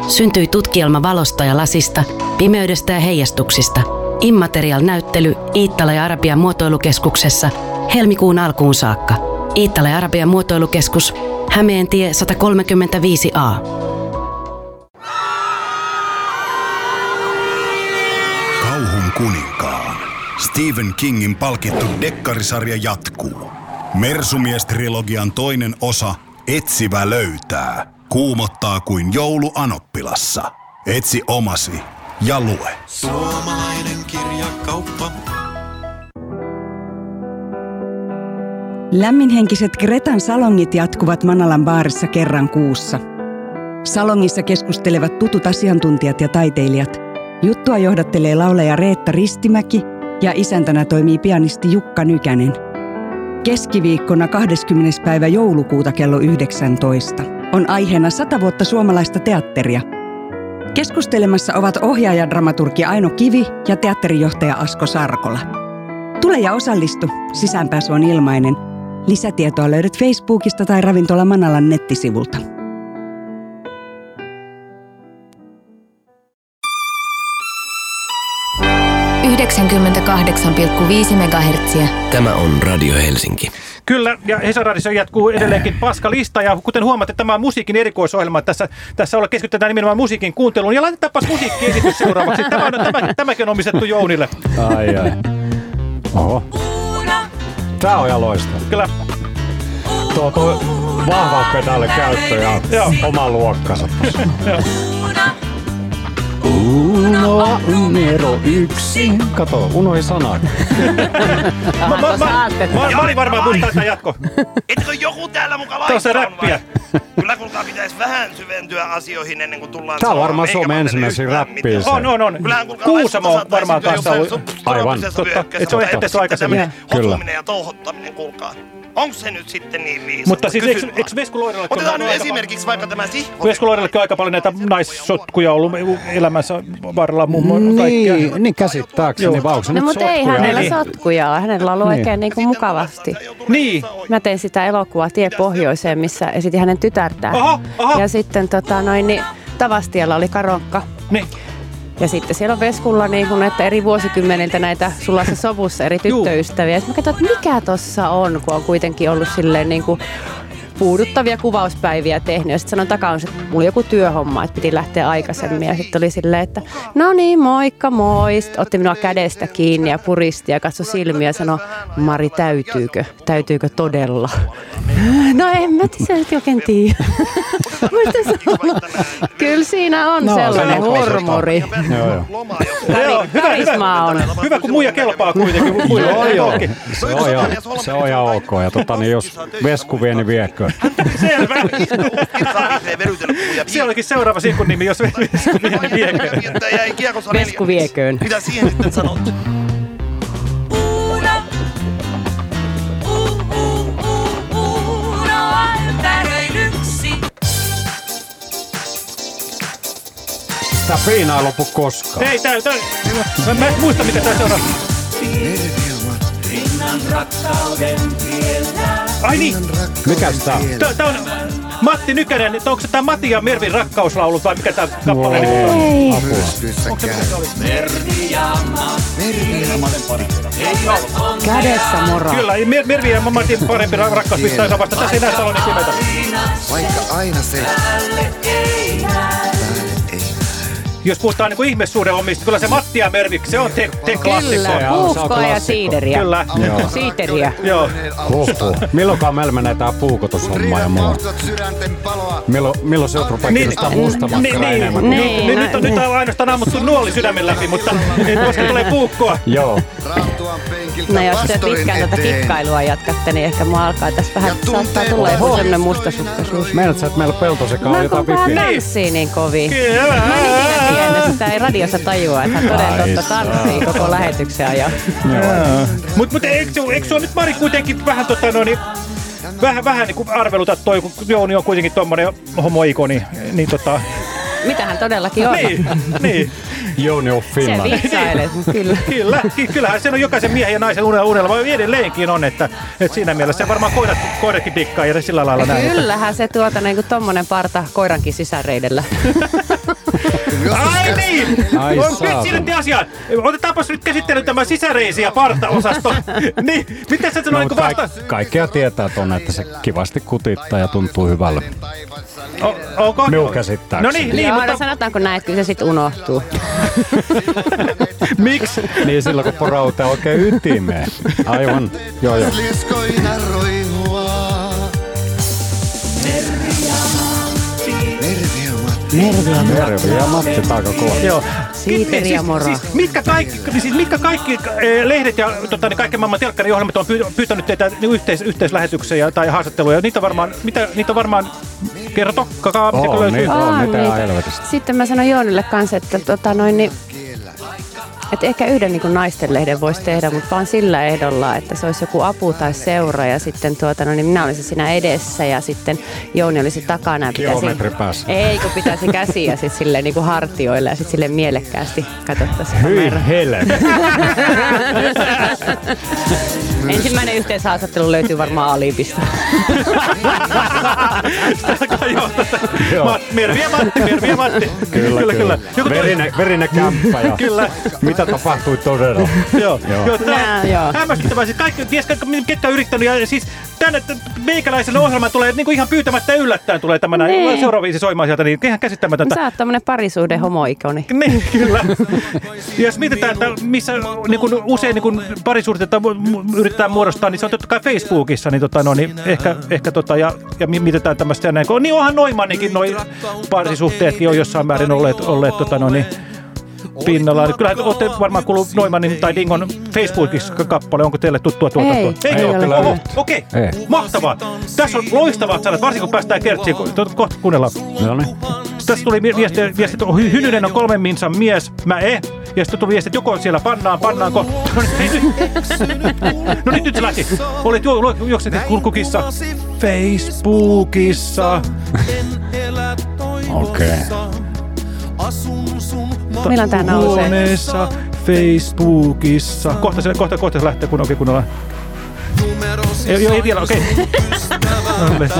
Speaker 13: Syntyi tutkielma valosta ja lasista, pimeydestä ja heijastuksista. Immaterial-näyttely Iittala ja Arabian muotoilukeskuksessa helmikuun alkuun saakka. Iittala ja Arabian muotoilukeskus, Hämeentie 135a.
Speaker 14: Kauhun kuninkaan. Stephen Kingin palkittu dekkarisarja jatkuu. Mersumies-trilogian toinen osa Etsivä löytää. Kuumottaa kuin joulu Anoppilassa. Etsi omasi ja lue.
Speaker 15: Suomalainen kirjakauppa.
Speaker 16: Lämminhenkiset Gretan salongit jatkuvat Manalan baarissa kerran kuussa. Salongissa keskustelevat tutut asiantuntijat ja taiteilijat. Juttua johdattelee lauleja Reetta Ristimäki ja isäntänä toimii pianisti Jukka Nykänen. Keskiviikkona 20. päivä joulukuuta kello 19 on aiheena 100 vuotta suomalaista teatteria. Keskustelemassa ovat ohjaaja dramaturgi Aino Kivi ja teatterijohtaja Asko Sarkola. Tule ja osallistu. Sisäänpääsy on ilmainen. Lisätietoa löydät Facebookista tai Ravintola Manalan nettisivulta.
Speaker 8: MHz.
Speaker 17: Tämä on Radio Helsinki.
Speaker 2: Kyllä, ja Hesaradissa jatkuu edelleenkin paskalista, ja kuten huomaatte, tämä on musiikin erikoisohjelma. Tässä, tässä olla keskitytään nimenomaan musiikin kuunteluun, ja laitetaanpas musiikkiesitys seuraavaksi. Tämä on, tämä, tämäkin on omistettu Jounille.
Speaker 4: Ai ai. Oho. Tää on ihan loistava.
Speaker 2: Kyllä.
Speaker 4: Tuo, tuo vahva pedaali käyttö ja
Speaker 2: Joo.
Speaker 4: oma luokkansa. Unoa numero yksi. Kato, unohin sanaa.
Speaker 2: Mä, mä, mä, mä, mä olin varmaan muistaa tämän jatko.
Speaker 18: Etkö joku täällä muka
Speaker 2: Tuossa
Speaker 18: laittanut
Speaker 2: räppiä.
Speaker 18: vai? Kyllä kuulkaa pitäisi vähän syventyä asioihin ennen kuin tullaan
Speaker 4: Tää on varmaan Suomen ensimmäisiä räppiä.
Speaker 2: On, on, on.
Speaker 18: Kyllähän kuulkaa
Speaker 2: Kuusamo on varmaan kanssa
Speaker 18: jossain
Speaker 2: ollut.
Speaker 4: Aivan.
Speaker 2: Totta,
Speaker 18: vyöhykkeessä,
Speaker 2: et se on aikaisemmin.
Speaker 4: Kyllä.
Speaker 18: hotuminen ja touhottaminen, kuulkaa. Onko se nyt sitten niin viisasta?
Speaker 2: Mutta siis eikö,
Speaker 18: vaan.
Speaker 2: eikö Vesku Loirellakin
Speaker 18: Otetaan nyt
Speaker 2: aika
Speaker 18: esimerkiksi vaikka tämä sihvo.
Speaker 2: Vesku Loirellakin on aika paljon näitä naissotkuja ollut elämänsä varrella muun muassa kaikkia.
Speaker 4: Niin, niin käsittääkseni, se
Speaker 5: No
Speaker 4: nyt
Speaker 5: mutta ei
Speaker 4: sotkuja?
Speaker 5: hänellä
Speaker 2: Niin.
Speaker 5: sotkuja ole. Hänellä on ollut
Speaker 4: Niin.
Speaker 5: oikein niin kuin mukavasti.
Speaker 2: Niin.
Speaker 5: Mä tein sitä elokuvaa Tie Pohjoiseen, missä esitin hänen tytärtään.
Speaker 2: Aha, aha.
Speaker 5: Ja sitten tota, noin, niin, Tavastialla oli Karonkka.
Speaker 2: Niin.
Speaker 5: Ja sitten siellä on Veskulla niin kun, että eri vuosikymmeniltä näitä sulassa sovussa eri tyttöystäviä. Ja mä katsoin, että mikä tossa on, kun on kuitenkin ollut silleen niin kuin puuduttavia kuvauspäiviä tehnyt. Ja sitten sanoin takaan, että mulla oli joku työhomma, että piti lähteä aikaisemmin. Ja sitten oli silleen, että no niin, moikka moi. Sitten otti minua kädestä kiinni ja puristi ja katsoi silmiä ja sanoi, Mari, täytyykö? Täytyykö todella? No en mä tiedä, nyt oikein tiedä. Kyllä siinä on
Speaker 4: No,
Speaker 5: sellainen hurmuri.
Speaker 4: Joo, joo.
Speaker 2: Joo, hyvä,
Speaker 5: Karismaa on.
Speaker 2: Hyvä, kun muija kelpaa kuitenkin.
Speaker 4: Joo, joo. Se on ihan, ok. Ja tota, niin jos Vesku vie, niin vieköön.
Speaker 2: Selvä. Se olikin seuraava sinkun nimi, jos Vesku vie, niin viekö.
Speaker 18: Että jäi kiekossa
Speaker 5: Vesku vieköön.
Speaker 18: Mitä siihen sitten sanot?
Speaker 4: Tää piina ei lopu koskaan.
Speaker 2: Ei, tää, tää, mä, mä en muista mitä tää seuraa. Ai niin,
Speaker 4: Mikäs tää?
Speaker 2: tää, tää on Matti Nykänen, että onko se tää Matti ja Mervin rakkauslaulut vai mikä tää kappale nimi on?
Speaker 5: Ei.
Speaker 2: Mitä se oli?
Speaker 5: Kädessä moro.
Speaker 2: Kyllä, Mer- Mervi ja Matin parempi ra- rakkaus pistää ihan vasta. Tässä ei näe Salonin pimeitä.
Speaker 15: Vaikka aina se
Speaker 2: Jos puhutaan niin ihmissuuden omista, kyllä se Matti ja Mervi, se on te, te klassikko.
Speaker 5: Kyllä, puukkoa ja siideriä.
Speaker 2: Kyllä.
Speaker 4: Joo.
Speaker 5: Siideriä.
Speaker 2: Joo.
Speaker 4: Huhhuh. Milloinkaan meillä menee tää puukotushomma ja muu?
Speaker 15: sydänten paloa.
Speaker 4: Milloin, milloin se rupeaa
Speaker 2: Niin,
Speaker 4: kirjoittaa
Speaker 2: niin,
Speaker 4: musta
Speaker 2: niin, niin, nyt, on, nyt on ainoastaan ammuttu nuoli sydämen läpi, mutta koska tulee puukkoa.
Speaker 4: Joo.
Speaker 5: No jos te pitkään tätä kikkailua jatkatte, niin ehkä mua alkaa tässä vähän,
Speaker 15: Ja
Speaker 5: saattaa tulla joku semmonen mustasukkaisuus.
Speaker 4: Meinaat sä, että meillä peltosekaan on
Speaker 5: Mä
Speaker 4: jotain
Speaker 5: vähän
Speaker 4: vipiä?
Speaker 5: tanssii niin kovin.
Speaker 2: Kyllä.
Speaker 5: Mä en ikinä tiennyt, sitä ei radiossa tajua, että hän toden totta tanssii koko lähetyksen ajan.
Speaker 2: Mutta mut, eikö, se- ole nyt Mari kuitenkin vähän tota no niin, vähän, vähän niin kuin arveluta toi, kun Jouni on kuitenkin tommonen homoikoni, niin tota,
Speaker 5: Mitä hän todellakin on.
Speaker 2: niin, niin.
Speaker 4: Jouni on
Speaker 5: Se
Speaker 4: Finland.
Speaker 5: vitsailet, kyllä.
Speaker 2: Kyllä, ky- kyllähän se on jokaisen miehen ja naisen unelma, unelma edelleenkin on, että, että siinä mielessä se varmaan koirat, koiratkin pikkaa ja sillä lailla näin. että-
Speaker 5: Kyllähän se tuota niin kuin tommonen parta koirankin sisäreidellä.
Speaker 2: Ai niin!
Speaker 4: Ai
Speaker 2: On silti asiaan. Otetaanpas nyt käsittely tämä sisäreisi ja partaosasto. niin, mitä sä
Speaker 4: No,
Speaker 2: sanoit,
Speaker 4: mutta
Speaker 2: kun
Speaker 4: kaik-
Speaker 2: vasta...
Speaker 4: kaikkea tietää tonne, että se kivasti kutittaa ja tuntuu hyvälle.
Speaker 2: O, onko?
Speaker 4: Minun käsittääkseni.
Speaker 2: No niin, niin
Speaker 5: Joo,
Speaker 2: mutta
Speaker 5: no sanotaanko näin, että kyllä se sitten unohtuu.
Speaker 2: miksi?
Speaker 4: Niin silloin kun porauteen oikein ytimeen. Aivan, joo joo.
Speaker 5: Mervi ja
Speaker 4: Mervi ja Matti aika kova.
Speaker 2: Joo.
Speaker 5: Siiperi ja moro.
Speaker 2: Siis, mitkä kaikki, siis mitkä kaikki eh, lehdet ja tota, niin kaikki maailman telkkariohjelmat on py- pyytänyt teitä niin yhteis, yhteislähetyksiä tai haastatteluja. Niitä on varmaan, mitä, niitä on varmaan, kerro, kakaa, mitä
Speaker 4: Oo,
Speaker 2: löytyy.
Speaker 4: niitä on, mitä helvetistä.
Speaker 5: Sitten mä sanoin Joonille kanssa, että, tota noin, niin, että ehkä yhden niin naistenlehden voisi tehdä, mutta vaan sillä ehdolla, että se olisi joku apu tai seura ja sitten tuota, no, niin minä olisin siinä edessä ja sitten Jouni olisi takana. pitäisi-
Speaker 4: Kilometri päässä.
Speaker 5: Ei, kun pitäisi käsiä sitten silleen niin kuin hartioilla ja sitten silleen mielekkäästi katsottaisiin
Speaker 4: Hyi helvetti.
Speaker 5: Ensimmäinen yhteishaastattelu löytyy varmaan Alibista.
Speaker 2: Joo. Ma- Mervi ja Matti, Mervi ja Matti.
Speaker 4: Kyllä, kyllä.
Speaker 2: kyllä. Toi-
Speaker 4: Verinen, verinen kämppä ja
Speaker 2: Kyllä.
Speaker 4: Mitä tapahtui todella.
Speaker 2: Joo,
Speaker 4: Joo.
Speaker 2: joo. tää
Speaker 5: Nää,
Speaker 2: on
Speaker 5: joo.
Speaker 2: hämmästyttävää. Siis kaikki, ties kaikki, ketkä on yrittänyt. Ja siis tänne meikäläisen ohjelman tulee niin kuin ihan pyytämättä ja yllättäen tulee tämä näin.
Speaker 5: Niin.
Speaker 2: Seuraava viisi soimaan sieltä, niin ihan käsittämätöntä.
Speaker 5: Sä oot tämmönen parisuuden homoikoni.
Speaker 2: Niin, kyllä. Ja jos mietitään, että missä niin kuin usein niin kuin mu- yritetään muodostaa, niin se on totta kai Facebookissa, niin, tota, no, niin ehkä, ehkä tota, ja, ja mi- mietitään tämmöistä ja näin. Niin onhan Noimanninkin noi parisuhteetkin on jossain määrin olleet, olleet tota, no, niin, pinnalla. Kyllähän olette varmaan kuullut Noimanin tai Dingon Facebookissa kappale. Onko teille tuttua tuotantoa?
Speaker 5: Ei,
Speaker 2: Eikö
Speaker 5: ei
Speaker 2: ole?
Speaker 5: ole
Speaker 2: Oho,
Speaker 5: kyllä.
Speaker 2: Okei,
Speaker 4: Ei.
Speaker 2: mahtavaa. Tässä on loistavat sanat, varsinkin kun päästään kertsiin. To- Kohta kuunnellaan.
Speaker 4: No niin.
Speaker 2: Tässä tuli vi- viesti, viesti että Hy- Hynynen on kolmen minsan mies, mä e. Ja sitten tuli viesti, että joko on siellä pannaan, pannaanko. No niin, nyt. No niin, nyt se lähti. Olit ju, lu- juokset kurkukissa. Facebookissa.
Speaker 4: Okei.
Speaker 5: Milloin tää nousee?
Speaker 2: Huoneessa, Facebookissa. Kohta se, kohta, kohta se lähtee, kun oikein kunnolla. Ei, joo, ei vielä, okei.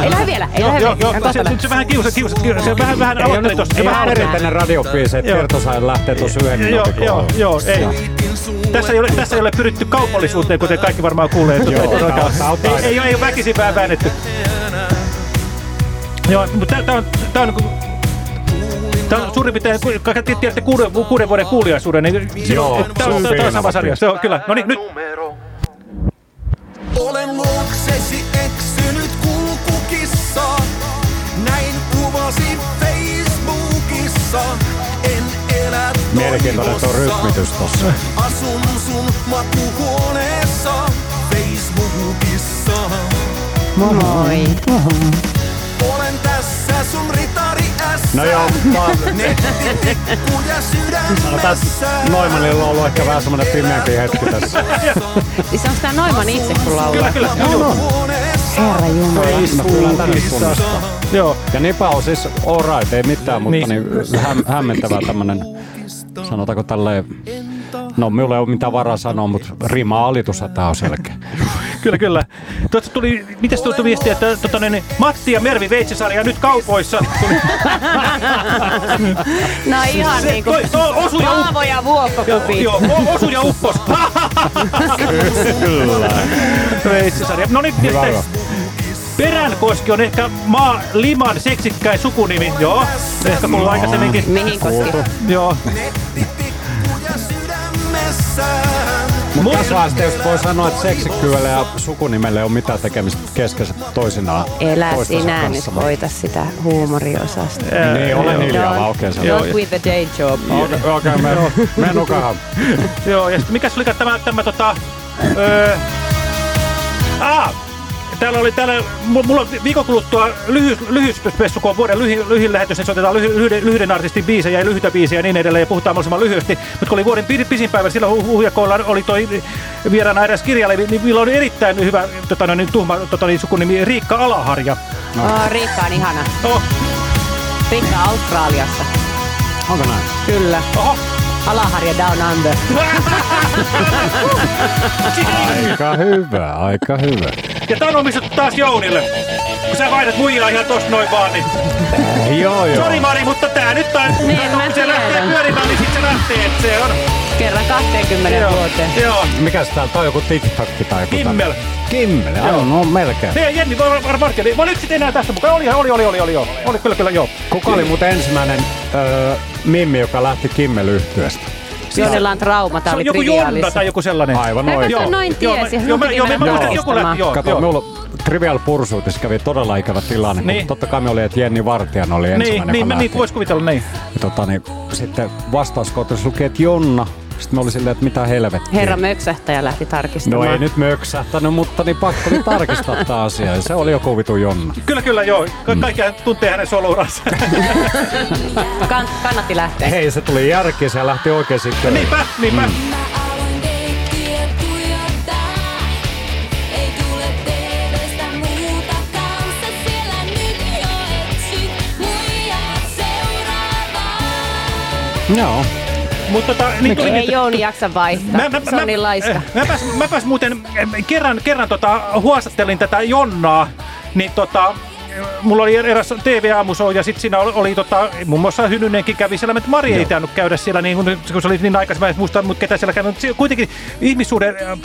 Speaker 5: Ei lähde vielä, ei
Speaker 2: Joo,
Speaker 5: lähde
Speaker 2: joo,
Speaker 5: vielä.
Speaker 2: joo, se,
Speaker 5: kohta
Speaker 2: se vähän kiusa, kiusa, kiusa, se vähän, vähän
Speaker 4: Ei ole
Speaker 2: aloitteli
Speaker 4: nyt
Speaker 2: tosta. se
Speaker 4: ei
Speaker 2: vähän
Speaker 4: ole
Speaker 2: aloitteli.
Speaker 4: perinteinen radiobiisi, että
Speaker 2: Joo.
Speaker 4: Kertosain lähtee tuossa yhden
Speaker 2: Joo,
Speaker 4: minuutin
Speaker 2: joo, joo, ei. Tässä ei, ole, tässä ei ole pyritty kaupallisuuteen, kuten kaikki varmaan kuulee.
Speaker 4: Joo, tää tää
Speaker 2: ei, ei, ole- ei ole väkisin vähän väännetty. Joo, mutta tämä on, tää on, Tämä on suurin piirtein, tiedätte kuuden, kuuden vuoden kuuliaisuuden, niin
Speaker 4: Joo,
Speaker 2: tämä on,
Speaker 4: se on
Speaker 2: tämä on sama sarja. Se on, kyllä. No niin, nyt.
Speaker 1: Olen luoksesi eksynyt kulkukissa. Näin kuvasi Facebookissa. En elä
Speaker 4: Mielenkiintoinen
Speaker 1: toivossa.
Speaker 4: rytmitys tossa.
Speaker 1: Asun sun makuhuoneessa Facebookissa.
Speaker 5: Moi.
Speaker 1: Olen tässä sun ritari S.
Speaker 4: No joo, no tässä
Speaker 1: sydämessä.
Speaker 4: Noimanilla on ollut ehkä vähän semmoinen pimeämpi hetki tässä.
Speaker 5: Siis onko tää Noiman itse, kun laulaa?
Speaker 2: Kyllä, kyllä. Joo, joo.
Speaker 5: Herra Jumala.
Speaker 4: No tänne tunnistaa.
Speaker 2: Joo.
Speaker 4: Ja Nipa on siis alright, ei mitään, mutta
Speaker 2: Niin.
Speaker 4: niin. häm, hämmentävä tämmönen, sanotaanko tälleen, no minulla ei ole mitään varaa sanoa, mutta rima alitussa tää on selkeä.
Speaker 2: Kyllä, kyllä. Tuossa tuli, mitäs tuota viestiä, että tota, niin, Matti ja Mervi Veitsisarja nyt kaupoissa. Tuli.
Speaker 5: No ihan
Speaker 2: Se-
Speaker 5: niinku
Speaker 2: toi- toi osu ja
Speaker 5: Paavo ja Vuokkokopit.
Speaker 2: Joo, osu ja uppos.
Speaker 4: Kyllä.
Speaker 2: Veitsisarja. No niin. Peränkoski on ehkä maa liman seksikkäin sukunimi. Joo, ehkä kuuluu aikaisemminkin.
Speaker 5: Mihin koski?
Speaker 2: Joo.
Speaker 4: Vaiheessa tietysti voi sanoa, että seksikkyydellä ja sukunimelle ei ole mitään tekemistä keskenään toisinaan.
Speaker 5: Elä sinä nyt
Speaker 4: kanssa.
Speaker 5: hoita sitä huumoriosasta.
Speaker 4: Niin, olen hiljaa vaan, okei. se on.
Speaker 5: Not with the day job.
Speaker 4: Okei, okei, me, me nukahan.
Speaker 2: Joo, ja sitten mikäs oli tämä, tämä tota... Öö, aa, täällä oli täällä, mu- mulla on viikon kuluttua lyhyys, lyhyspessu, kun on vuoden lyhy, lyhyin lähetys, niin soitetaan lyhy, lyhyden, lyhyden artistin biisejä ja lyhyitä biisejä ja niin edelleen, ja puhutaan mahdollisimman lyhyesti. Mutta kun oli vuoden pi- pisin päivä, silloin hu- huhujakoilla oli toi vieraana eräs kirjailija, niin millä on erittäin hyvä tota, noin, tuhma tota, niin, sukunimi Riikka Alaharja.
Speaker 5: Oh, Riikka on ihana.
Speaker 2: Oh.
Speaker 5: Riikka Australiassa.
Speaker 4: Onko näin?
Speaker 5: Kyllä.
Speaker 2: Oho.
Speaker 5: Alaharja Down Under.
Speaker 4: Aika hyvä, aika hyvä.
Speaker 2: Ja tää on omistettu taas Jounille. Kun sä vaihdat muijaa ihan tosta noin vaan, niin...
Speaker 4: Joo, joo.
Speaker 2: Sori Mari, mutta tää nyt on...
Speaker 5: Niin, mä
Speaker 2: kun se lähtee pyörimään, niin sit se lähtee, että se on...
Speaker 5: Kerran 20
Speaker 2: Joo.
Speaker 5: vuoteen.
Speaker 2: Joo.
Speaker 4: Mikäs täällä? Tää on joku TikTok tai joku
Speaker 2: Kimmel.
Speaker 4: Kimmel, Joo. no melkein.
Speaker 2: Se Jenni Markkeli. Mä olin sitten enää tässä mukaan. Oli, oli, oli, oli, oli, joo. Oli kyllä, kyllä, joo.
Speaker 4: Kuka oli muuten ensimmäinen öö, Mimmi, joka lähti Kimmel-yhtyöstä?
Speaker 5: Joudella on trauma,
Speaker 2: Se
Speaker 5: oli
Speaker 2: joku Jonna tai joku sellainen.
Speaker 4: Aivan
Speaker 5: Mä noin
Speaker 2: Joo,
Speaker 5: tiesi,
Speaker 2: mä- joo, mä- joo,
Speaker 5: mennä
Speaker 2: mä muistan, joku lähti, joo.
Speaker 4: Kato, minulla Trivial Pursuitissa kävi todella ikävä tilanne.
Speaker 2: Niin.
Speaker 4: Niin. Totta kai me oli, että Jenni Vartijan oli
Speaker 2: Niin,
Speaker 4: ensimmäinen,
Speaker 2: niin,
Speaker 4: joka
Speaker 2: niin
Speaker 4: lähti.
Speaker 2: voisi kuvitella niin.
Speaker 4: Ja tota, niin, sitten vastauskohtaisessa luki, että Jonna. Sitten me oli silleen, että mitä helvettiä.
Speaker 5: Herra möksähtäjä lähti tarkistamaan.
Speaker 4: No ei nyt möksähtänyt, mutta niin pakko oli tarkistaa tämä asia. Ja se oli joku vitu Jonna.
Speaker 2: Kyllä, kyllä, joo. Ka- kaikki tuntee hänen soluuransa.
Speaker 5: Kan- kannatti lähteä.
Speaker 4: Hei, se tuli järkiin, se lähti oikein sitten.
Speaker 2: niinpä, niinpä.
Speaker 4: Mm. Joo.
Speaker 2: Mutta tota, niin tuli
Speaker 5: Ei Jouni jaksa vaihtaa. se on niin laiska.
Speaker 2: Mäpäs, mäpäs muuten eh, kerran, kerran tota, huostattelin tätä Jonnaa, niin tota, mulla oli eräs TV-aamushow ja sitten siinä oli, oli tota, muun muassa Hynynenkin kävi siellä, mutta Mari ei tainnut käydä siellä, niin kun, kun se oli niin aikaisemmin, en muista, mutta ketä siellä kävi, mutta kuitenkin ihmissuuden äh,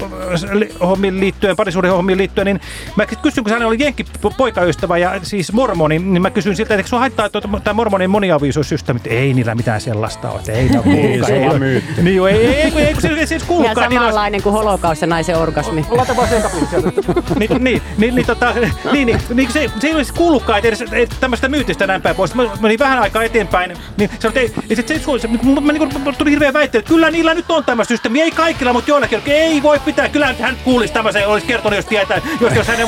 Speaker 2: hommiin liittyen, parisuuden hommiin liittyen, niin mä kysyin, kun hän oli jenkki po- poikaystävä ja siis mormoni, niin mä kysyin siltä, että eikö sun haittaa tuota, tämä mormonin moniavioisuussysteemi, että ei niillä mitään sellaista ole, että ei ne ole
Speaker 4: Niin, se on myytti.
Speaker 2: Niin joo, ei, ei, ei, kun- ei, kun se ei siis
Speaker 5: Ihan
Speaker 2: kuulukaan. olisi-
Speaker 5: samanlainen kuin holokaus ja naisen orgasmi.
Speaker 2: Laita vaan sen kapin sieltä. niin, niin, niin, niin, tota, niin, niin, niin, se, se ei olisi kuullutkaan, että edes että tämmöistä myytistä näin päin pois. Mä menin vähän aikaa eteenpäin, niin sanoin, että ei, sit se, se, mä, mä, niin tuli hirveä väitteet, että kyllä niillä nyt on tämmöistä systeemiä, ei kaikilla, mutta joillakin, ei voi pitää, kyllä hän kuulisi tämmöisen, olisi kertonut, jos tietää, jos, jos hänen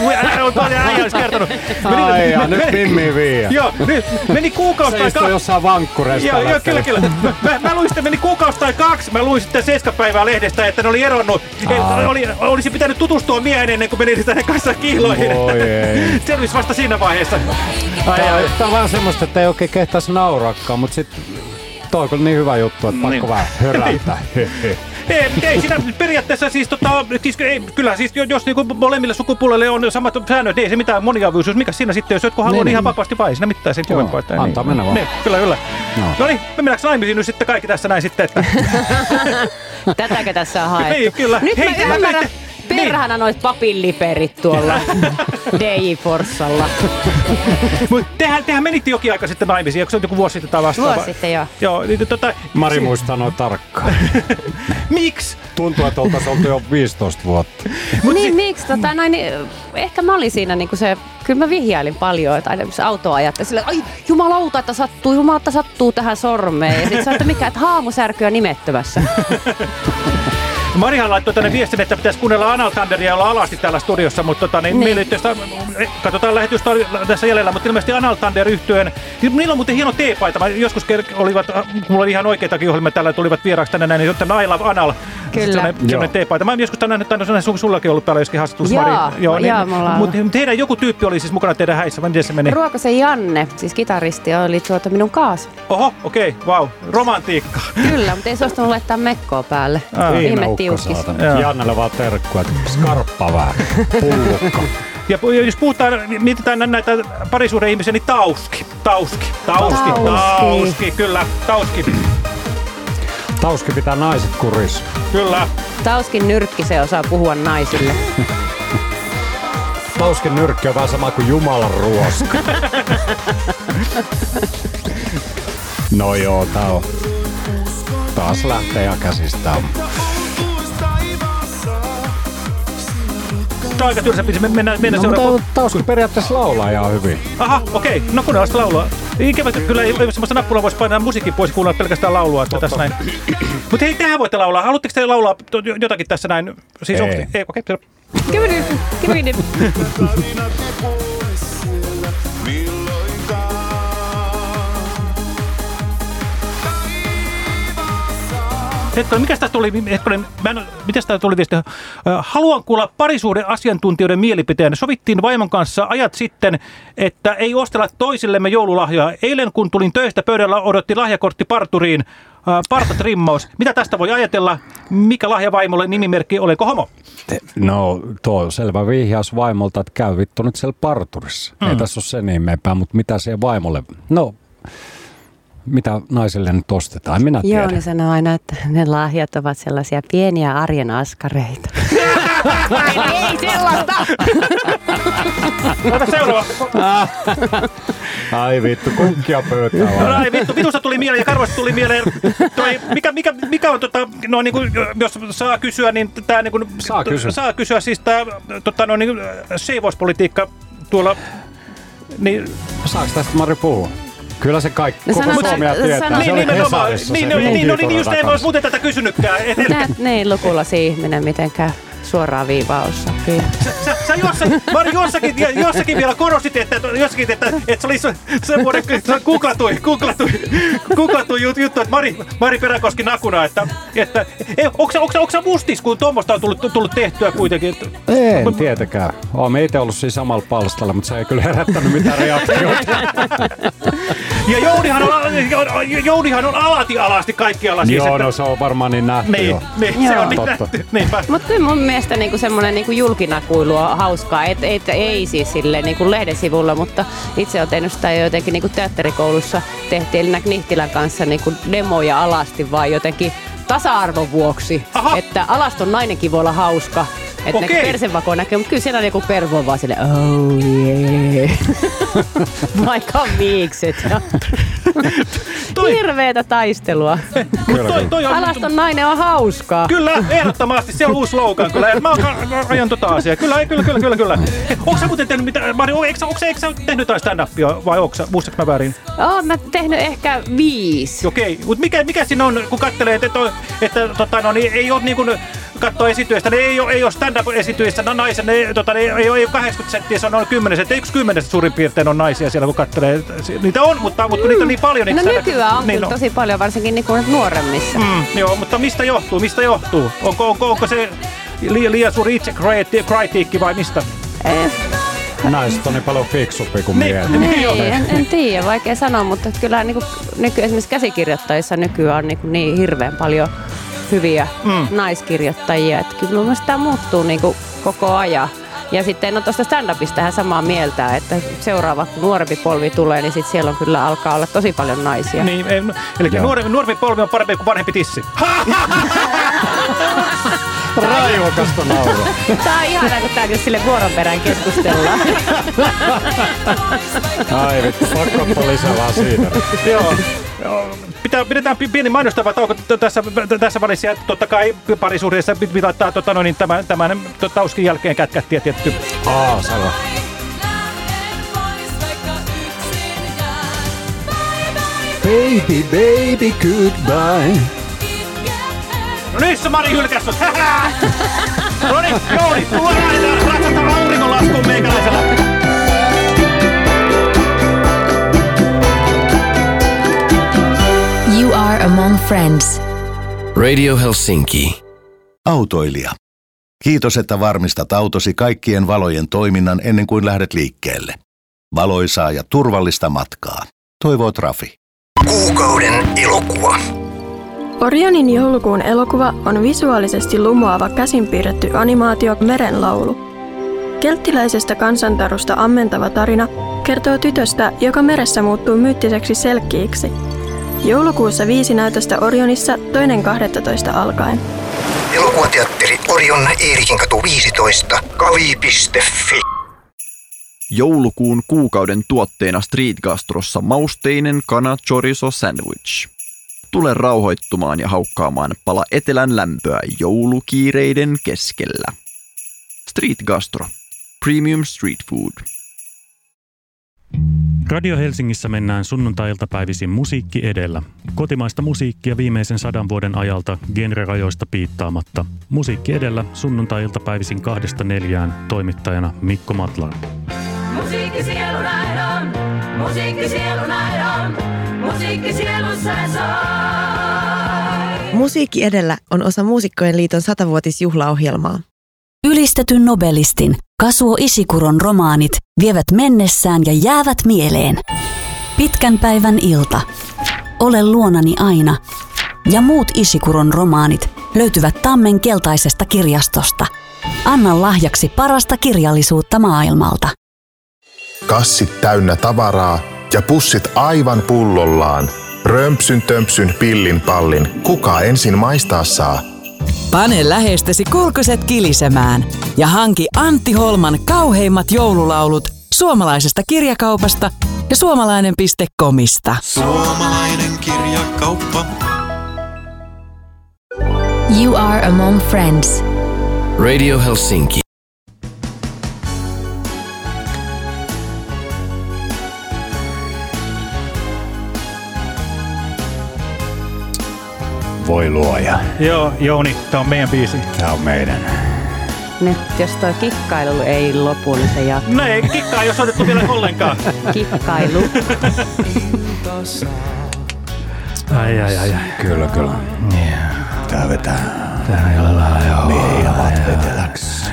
Speaker 2: äijä olisi kertonut.
Speaker 4: Ai ja, nyt Mimmi viiä.
Speaker 2: Joo, nyt meni kuukausi tai
Speaker 4: istuu jossain vankkureissa
Speaker 2: Joo, kyllä, kyllä. Mä, mä luin sitten, meni kuukausi tai kaksi, mä luin sitten Seiskapäivää lehdestä, että ne oli eronnut. Oli, olisi pitänyt tutustua miehen ennen kuin meni hänen kanssaan kiiloihin. Selvisi vasta siinä vaiheessa. Ai,
Speaker 4: Tää,
Speaker 2: ai.
Speaker 4: tää on vähän semmoista, että ei oikein kehtaisi nauraakaan, mutta sitten toi on niin hyvä juttu, että pakko
Speaker 2: Niin.
Speaker 4: vähän hörätä.
Speaker 2: Ei, ei siinä periaatteessa siis, tota, siis ei, kyllä siis jo- jos niinku molemmille sukupuolelle on samat säännöt, niin ei se mitään moniavuisuus. Mikä siinä sitten, jos jotkut haluaa
Speaker 4: Niin,
Speaker 2: niin, ihan
Speaker 4: niin.
Speaker 2: vapaasti vai, ei siinä mitään sen
Speaker 4: Joo,
Speaker 2: kovempaa. Että,
Speaker 4: antaa
Speaker 2: niin.
Speaker 4: mennä vaan.
Speaker 2: Niin, kyllä, kyllä.
Speaker 4: Joo.
Speaker 2: No niin, me mennäänkö naimisiin nyt sitten kaikki tässä näin sitten, että...
Speaker 5: Tätäkö tässä on haettu?
Speaker 2: Niin, kyllä.
Speaker 5: Nyt
Speaker 2: Hei,
Speaker 5: mä ymmärrän.
Speaker 2: näitte-
Speaker 5: Perhana noit papinliperit tuolla DJ Forssalla.
Speaker 2: Mutta tehän, tehän menitte jokin aika sitten naimisiin, eikö se on joku vuosi sitten tai vastaava?
Speaker 5: Vuosi sitten joo.
Speaker 2: Joo, niin, tota,
Speaker 4: Mari
Speaker 2: si-
Speaker 4: muistaa noin tarkkaan.
Speaker 2: Miksi?
Speaker 4: Tuntuu, että oltaisiin oltu jo 15 vuotta.
Speaker 5: niin miksi? Tota, noin, niin, ehkä mä olin siinä niin se, kyllä mä vihjailin paljon, että aina kun se auto ajattelin silleen, ai jumalauta, että sattuu, jumalauta sattuu tähän sormeen. Ja sitten se että mikä, että haamusärky on nimettömässä.
Speaker 2: Marihan laittoi tänne viestin, että pitäisi kuunnella Anal Thunderia olla alasti täällä studiossa, mutta tota, niin,
Speaker 5: Niin.
Speaker 2: tästä, katsotaan lähetystä tässä jäljellä, mutta ilmeisesti Anal Thunder yhtyeen, niin niillä on muuten hieno teepaita. Mä joskus olivat, äh, mulla oli ihan oikeitakin ohjelmia täällä, tulivat vieraaksi tänne näin, niin jotta I love Anal.
Speaker 5: Kyllä.
Speaker 2: Sellainen,
Speaker 4: Joo.
Speaker 2: sellainen teepaita. Mä oon joskus tänään, tänään sun, sullakin ollut täällä joskin haastattelussa,
Speaker 5: Joo,
Speaker 2: Mari.
Speaker 5: joo, mulla on.
Speaker 2: mutta teidän joku tyyppi oli siis mukana teidän häissä, vai miten se meni?
Speaker 5: Ruokosen Janne, siis kitaristi, oli tuota minun kaas.
Speaker 2: Oho, okei, okay, vau, wow. romantiikka.
Speaker 5: Kyllä, mutta ei suostunut laittaa mekkoa päälle.
Speaker 2: Ah.
Speaker 5: Tiukkis.
Speaker 4: Jannelle vaan terkkua, että skarppa vähän. Pullukka.
Speaker 2: Ja jos puhutaan, mietitään nä- näitä parisuuden ihmisiä, niin Tauski. Tauski. Tauski.
Speaker 5: Tauski.
Speaker 2: Tauski. Kyllä. Tauski.
Speaker 4: Tauski pitää naiset kurissa.
Speaker 2: Kyllä.
Speaker 5: Tauskin nyrkki se osaa puhua naisille.
Speaker 4: Tauskin nyrkki on vähän sama kuin Jumalan ruoska. no joo, tää on. Taas lähtee ja käsistä.
Speaker 2: On aika tylsä biisi. Me mennään, mennään
Speaker 4: No,
Speaker 2: seuraavaan.
Speaker 4: mutta Tauski periaatteessa laulaa ihan hyvin.
Speaker 2: Aha, okei. Okay. No kuunnellaan sitä laulua. Ikävä, että kyllä ei semmoista nappulaa voisi painaa musiikin pois kuunnella pelkästään laulua. Että tässä näin. Mutta hei, tehän voitte laulaa. Haluatteko te laulaa jotakin tässä näin? Siis
Speaker 4: Ei.
Speaker 2: onko ei, okei. Okay.
Speaker 5: Kymmenen, kymmenen.
Speaker 2: Hetkonen, mikä tästä tuli? Hetkonen, mä en, mitäs tää tuli viesti? Haluan kuulla parisuuden asiantuntijoiden mielipiteen. Sovittiin vaimon kanssa ajat sitten, että ei ostella toisillemme joululahjoja. Eilen kun tulin töistä pöydällä odotti lahjakortti parturiin. Partatrimmaus. Mitä tästä voi ajatella? Mikä lahja vaimolle nimimerkki? Olenko homo?
Speaker 4: No, tuo on selvä vihjaus vaimolta, että käy vittu nyt siellä parturissa. Mm. Ei tässä ole sen ihmeempää, mutta mitä siihen vaimolle... No, mitä naisille nyt ostetaan, minä tiedä.
Speaker 5: Joo, ne sanoo aina, että ne lahjat ovat sellaisia pieniä arjen askareita. ei sellaista!
Speaker 2: Ota seuraava.
Speaker 4: Ai vittu, pöytään
Speaker 2: No
Speaker 4: vaan.
Speaker 2: ai vittu, vitusta tuli mieleen ja karvasta tuli mieleen. Toi, mikä, mikä, mikä on, tota, no niin kuin, jos saa kysyä, niin tämä niin kuin,
Speaker 4: Saa kysyä.
Speaker 2: saa kysyä siis tämä tota, no, niin, seivauspolitiikka tuolla, niin
Speaker 4: Saako tästä Mari puhua? Kyllä se kaikki,
Speaker 5: No
Speaker 4: koko Suomea tietää.
Speaker 5: sano-
Speaker 4: Se oli
Speaker 2: niin, nimenomaan,
Speaker 4: Hesarissa
Speaker 2: niin,
Speaker 4: se
Speaker 2: niin, niin, no, niin,
Speaker 4: Munkin
Speaker 2: just en
Speaker 4: torilla
Speaker 2: olisi muuten tätä kysynytkään. Et, et,
Speaker 5: Näet niin lukulasi ihminen mitenkään suoraan viivaan osaksi.
Speaker 2: sä, sä jossakin, Mari, jossakin, ja- jossakin vielä korostit, että, jossakin, että, että se oli se, se vuoden se googlatui, googlatui, googlatui jut- juttu, että Mari, Mari Peräkoski nakuna, että, että ei, onko, sä- onko, sä- onko sä mustis, kun tuommoista on tullut, tullut tehtyä kuitenkin? Että,
Speaker 4: En tietenkään. Olen itse ollut siinä samalla palstalla, mutta se ei kyllä herättänyt mitään reaktiota.
Speaker 2: ja Jounihan on, Jounihan on alati alasti kaikkialla siis.
Speaker 4: Joo,
Speaker 2: että,
Speaker 4: no se on varmaan niin nähty
Speaker 2: niin,
Speaker 4: jo.
Speaker 2: niin, se on niin
Speaker 4: Totta.
Speaker 2: nähty. Niinpä.
Speaker 5: Mutta kyllä mun mielestä niinku semmoinen niinku julkinakuilu on hauskaa. Et, et, ei siis silleen niinku lehden sivulla, mutta itse olen tehnyt sitä jo jotenkin niinku teatterikoulussa tehtiin Elina Knihtilän kanssa niinku demoja alasti vaan jotenkin tasa-arvon vuoksi.
Speaker 2: Aha.
Speaker 5: Että alaston nainenkin voi olla hauska. Että
Speaker 2: Okei.
Speaker 5: okay. persevako näkyy, mutta kyllä siellä on joku pervo on vaan silleen, oh yeah. Vaikka mikset. Ja Hirveetä taistelua.
Speaker 2: Mut toi, toi on,
Speaker 5: Alaston nainen on hauskaa.
Speaker 2: Kyllä, ehdottomasti. Se on uusi slogan kyllä. Mä ajan tota asiaa. Kyllä, kyllä, kyllä, kyllä, kyllä. Onko sä muuten tehnyt mitään, Mari, onko, sä- tehnyt jotain stand-upia vai onko sä, muistatko mä väärin?
Speaker 5: Oon mä tehnyt ehkä viisi.
Speaker 2: Okei, mutta mikä, mikä siinä on, kun katselee, että, että, että tota, no, niin ei ole niin kuin katsoa esityöstä, ne ei ole, ei ole stand-up-esityössä no, naisen, ne, tota, ne ei, ole, ei ole 80 senttiä, se on noin 10 senttiä, yksi kymmenestä suurin piirtein on naisia siellä, kun katselee. Niitä on, mutta, mutta kun niitä on niin paljon.
Speaker 5: No
Speaker 2: eikö sä-
Speaker 5: nykyään on
Speaker 2: niin,
Speaker 5: kyllä
Speaker 2: no.
Speaker 5: tosi paljon, varsinkin niin kuin nuoremmissa.
Speaker 2: Mm, joo, mutta mistä johtuu, mistä johtuu? Onko, onko, onko se li, liian suuri itse kritiikki vai mistä?
Speaker 5: Eh,
Speaker 4: Naiset on niin paljon fiksumpi kuin
Speaker 2: Niin,
Speaker 4: miehet.
Speaker 2: niin,
Speaker 5: ei, en, en tiedä, vaikea sanoa, mutta kyllä niin kuin, nyky, esimerkiksi käsikirjoittajissa nykyään on niin, kuin niin hirveän paljon hyviä mm. naiskirjoittajia, että kyllä mun mielestä tämä muuttuu niin kuin koko ajan. Ja sitten no tuosta stand-upista tähän samaa mieltä, että seuraava kun nuorempi polvi tulee, niin sitten siellä on kyllä alkaa olla tosi paljon naisia.
Speaker 2: Niin, ei, eli nuorempi, nuorempi polvi on parempi kuin vanhempi tissi.
Speaker 4: Raivokasta naurua.
Speaker 5: Tää on ihanaa, kun täällä just sille vuoron perään keskustellaan.
Speaker 4: Ai vittu, pakko lisää vaan siitä.
Speaker 2: Joo. Pitää, pidetään pi- pieni mainostava tauko tässä, tässä välissä. Ja totta kai parisuhteessa pitää laittaa tota, no niin, tämän, tämän tauskin jälkeen kätkättiä tietty.
Speaker 4: Aa, selvä. Baby, baby, goodbye.
Speaker 2: No niin, se Mari hylkäs sut. no niin, Jouni, tuo laitetaan rakasta auringonlaskuun meikäläisellä.
Speaker 8: Among friends.
Speaker 17: Radio Helsinki.
Speaker 14: Autoilija. Kiitos, että varmistat autosi kaikkien valojen toiminnan ennen kuin lähdet liikkeelle. Valoisaa ja turvallista matkaa. Toivoo Trafi.
Speaker 18: Kuukauden elokuva.
Speaker 19: Orionin joulukuun elokuva on visuaalisesti lumoava käsinpiirretty animaatio Merenlaulu. Kelttiläisestä kansantarusta ammentava tarina kertoo tytöstä, joka meressä muuttuu myyttiseksi selkkiiksi. Joulukuussa viisi näytöstä Orionissa toinen 12 alkaen.
Speaker 18: Elokuvateatteri Orion Eerikin katu 15, kavi.fi.
Speaker 20: Joulukuun kuukauden tuotteena Street Gastrossa mausteinen kana chorizo sandwich. Tule rauhoittumaan ja haukkaamaan pala etelän lämpöä joulukiireiden keskellä. Street Gastro. Premium Street Food.
Speaker 21: Radio Helsingissä mennään sunnuntai-iltapäivisin musiikki edellä. Kotimaista musiikkia viimeisen sadan vuoden ajalta genrerajoista piittaamatta. Musiikki edellä sunnuntai-iltapäivisin kahdesta neljään toimittajana Mikko Matlar.
Speaker 6: Musiikki sielun aidon, musiikki sielun aidon, musiikki sielussa soi.
Speaker 22: Musiikki edellä on osa Muusikkojen liiton satavuotisjuhlaohjelmaa.
Speaker 23: Ylistetyn nobelistin Kasuo Isikuron romaanit vievät mennessään ja jäävät mieleen. Pitkän päivän ilta. Ole luonani aina. Ja muut Isikuron romaanit löytyvät Tammen keltaisesta kirjastosta. Anna lahjaksi parasta kirjallisuutta maailmalta.
Speaker 24: Kassit täynnä tavaraa ja pussit aivan pullollaan. Römpsyn tömpsyn pillin pallin. Kuka ensin maistaa saa?
Speaker 25: Pane lähestäsi kurkuset kilisemään ja hanki Antti Holman kauheimmat joululaulut
Speaker 26: suomalaisesta kirjakaupasta ja suomalainen.comista.
Speaker 15: Suomalainen kirjakauppa.
Speaker 8: You are among friends.
Speaker 17: Radio Helsinki.
Speaker 4: Voi luoja.
Speaker 2: Joo, Jouni, tää on meidän biisi.
Speaker 4: Tää on meidän.
Speaker 5: Nyt jos toi kikkailu ei lopu, niin se jatkuu.
Speaker 2: No ei kikkaa, jos otettu vielä ollenkaan.
Speaker 5: Kikkailu.
Speaker 2: Ai, ai, ai, ai.
Speaker 4: Kyllä, kyllä. Tää vetää.
Speaker 2: Tää ei ole vähän, joo.
Speaker 4: Miehat veteläks.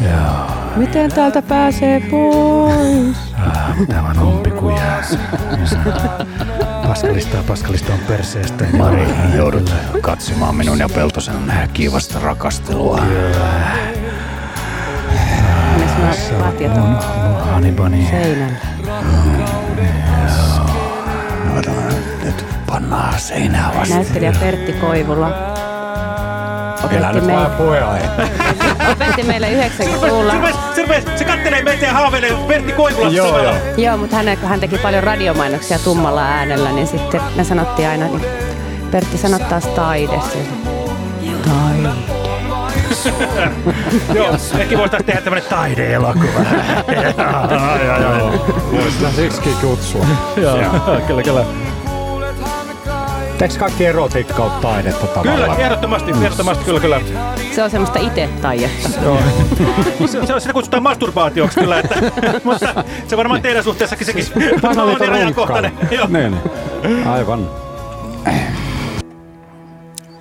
Speaker 2: Joo.
Speaker 5: Miten täältä pääsee pois?
Speaker 2: Ah, Tämä on umpikuja. Paskalista paskalista on perseestä.
Speaker 4: Mari, joudut katsomaan minun ja Peltosen kiivasta rakastelua.
Speaker 5: Missä nuo patjat on
Speaker 2: Hanibani.
Speaker 5: seinällä?
Speaker 4: Nyt pannaan seinää vasten.
Speaker 5: Näyttelijä Pertti Koivula
Speaker 4: Elä
Speaker 5: opetti,
Speaker 4: nyt vaan puheen.
Speaker 5: opetti meille 90-luvulla.
Speaker 2: Se, rupes- se, rupes- se kattelee meitä ja haaveilee Pertti Koivulasta
Speaker 4: Joo, joo.
Speaker 5: Joo, mutta hän, kun hän teki paljon radiomainoksia tummalla äänellä, niin sitten me sanottiin aina, niin Pertti sanoi taas taide. Taide.
Speaker 2: Joo, ehkä voisi tehdä tämmönen taideelokuva. ai, ai, ai.
Speaker 4: Voisi sitä siksi kutsua.
Speaker 2: Joo, kyllä, kyllä.
Speaker 4: Eikö kaikki erotiikka ole taidetta tavallaan?
Speaker 2: Kyllä, ehdottomasti, ehdottomasti, kyllä, kyllä.
Speaker 5: Se on semmoista itse-taidetta.
Speaker 2: Joo. Se, se, sitä kutsutaan masturbaatioksi kyllä, että, mutta se varmaan teidän suhteessakin sekin on niin ajankohtainen. Joo.
Speaker 4: Niin. Aivan.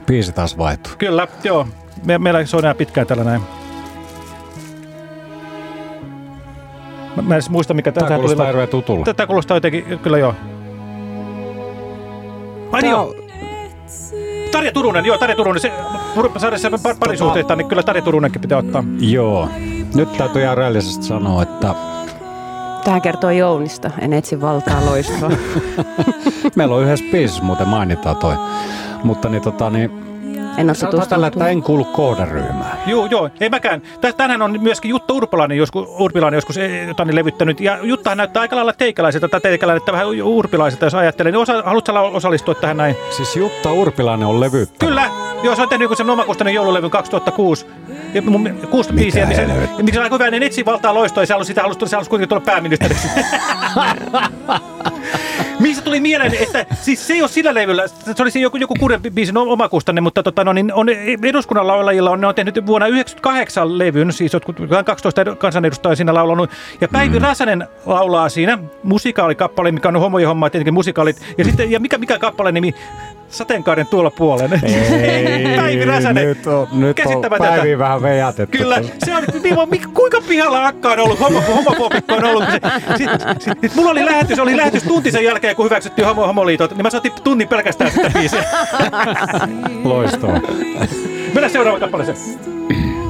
Speaker 4: Biisi taas vaihtuu.
Speaker 2: Kyllä, joo. Me, meillä se on enää pitkään tällä näin. Mä, mä en edes muista, mikä
Speaker 4: Tää
Speaker 2: tää
Speaker 4: kuulostaa hirveän tutulle.
Speaker 2: Tätä kuulostaa jotenkin, kyllä joo. Ai niin joo. Tarja Turunen, joo, Tarja Turunen. Se, sarjassa par, parisuhteista, niin kyllä Tarja Turunenkin pitää ottaa.
Speaker 4: Joo. Nyt täytyy ihan rehellisesti sanoa, että
Speaker 5: Tähän kertoo Jounista. En etsi valtaa loistoa.
Speaker 4: meillä on yhdessä biisissä muuten mainitaan toi. Mutta niin tota niin...
Speaker 5: En ole
Speaker 4: Sanotaan tällä, että en kuulu kohderyhmään.
Speaker 2: Joo, joo, ei mäkään. Tä- Tänään on myöskin Jutta Urpilainen joskus, Urpilainen joskus eh, jotani levyttänyt. Ja Juttahan näyttää aika lailla teikäläiseltä, tai teikäläinen, että vähän urpilaiselta, jos ajattelee. Niin osa, haluatko sä osallistua tähän näin?
Speaker 4: Siis Jutta Urpilainen on levyttänyt.
Speaker 2: Kyllä. Joo, se on tehnyt joku sen omakustainen joululevyn 2006. Ja mun, kuusi biisiä, missä, missä on aika hyvä, niin etsi valtaa loistoa, ja se halusi, sitä halusi, se halusi kuitenkin tulla pääministeriksi. Missä tuli mieleen, että siis se ei ole sillä levyllä, se oli siinä joku, joku kuuden biisin omakustanne, mutta tota, no, niin on eduskunnan laulajilla on, ne on tehnyt vuonna 98 levyn, siis jotkut 12 kansanedustajaa siinä laulanut, ja Päivi mm. Räsänen laulaa siinä musikaalikappale, mikä on homojen hommaa, tietenkin musikaalit, ja sitten, ja mikä, mikä kappale nimi, Sateenkaaren tuolla puolen.
Speaker 4: Ei,
Speaker 2: Päivi Räsänen.
Speaker 4: Nyt on, nyt on. Päivi vähän vejätetty.
Speaker 2: Kyllä, se on, niin, kuinka pihalla akka on ollut, homo, homofobikko on ollut. kun Se, sit, sit, sit, mulla oli lähetys, oli lähetys tunti sen jälkeen, kun hyväksyttiin homo, homoliitot, niin mä saatiin tunnin pelkästään sitä biisiä.
Speaker 4: Loistavaa.
Speaker 2: Mennään seuraavaan kappaleeseen.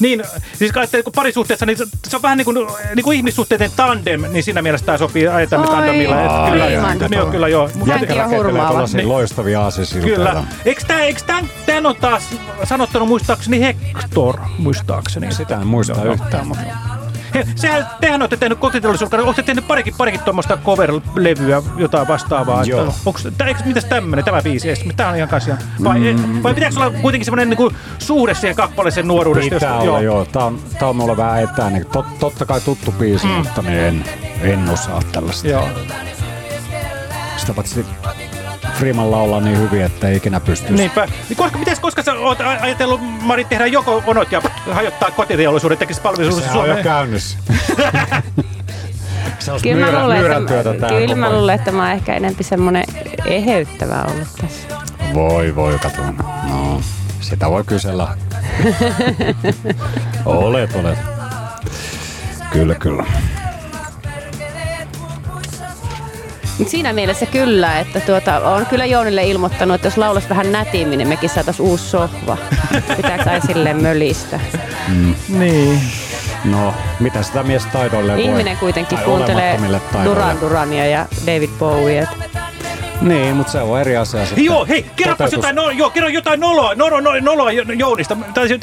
Speaker 2: Niin, siis kai, että kun parisuhteessa, niin se, se on vähän niin kuin, niin kuin ihmissuhteiden tandem, niin siinä mielessä tämä sopii ajatamme
Speaker 5: Oi,
Speaker 2: tandemilla. Et, kyllä,
Speaker 5: aivan.
Speaker 2: niin, joo, kyllä joo.
Speaker 5: On
Speaker 4: Rakentelee
Speaker 5: hurmaava.
Speaker 4: tuollaisia
Speaker 2: Niin.
Speaker 4: loistavia aasisiltoja.
Speaker 2: Kyllä. Eikö tämän, eikö tämän, tämän on taas sanottanut muistaakseni Hector, muistaakseni.
Speaker 4: Sitä en muista yhtään, mutta
Speaker 2: He, sehän, tehän olette tehnyt kotiteollisuuden, olette tehnyt parikin, parikin tuommoista cover-levyä, jotain vastaavaa.
Speaker 4: Joo.
Speaker 2: Että, onks, tää, eikö, mitäs tämmönen, tämä biisi edes? Tämä on ihan kanssa. Vai, mm. vai pitääkö olla kuitenkin semmoinen niin suhde siihen kappaleeseen nuoruudesta?
Speaker 4: Pitää
Speaker 2: jos-
Speaker 4: olla, joo. Tää on, tää on mulle vähän etäinen. Tot, totta kai tuttu biisi,
Speaker 2: Mm.
Speaker 4: mutta niin en, en osaa tällaista.
Speaker 2: Joo.
Speaker 4: Sitä paitsi Freeman laulaa niin hyvin, että ei ikinä pystyisi.
Speaker 2: Niinpä. Niin koska, mitäs, koska sä oot ajatellut, Mari, tehdä joko onot ja hajottaa kotiteollisuuden, tekisi palveluisuuden
Speaker 4: Se on jo käynnissä.
Speaker 5: Kyllä mä luulen, että, kyllä mä luulen, että mä oon ehkä enempi semmonen eheyttävä ollut tässä.
Speaker 4: Voi, voi, kato. No, sitä voi kysellä. olet, olet. Kyllä, kyllä.
Speaker 5: Mut siinä mielessä kyllä, että tuota, on kyllä Jounille ilmoittanut, että jos laulas vähän nätimmin, niin mekin saatais uusi sohva. Pitääkö aina silleen mölistä?
Speaker 4: Mm.
Speaker 2: Niin.
Speaker 4: No, mitä sitä mies taidoille voi?
Speaker 5: Ihminen kuitenkin kuuntelee. Duran Durania ja David Bowie.
Speaker 4: Niin, mutta se on eri asia sitten.
Speaker 2: Joo, hei, kerropas jotain, no, joo, kerro jotain noloa, nolo, no, noloa Jo- Jounista. Tai se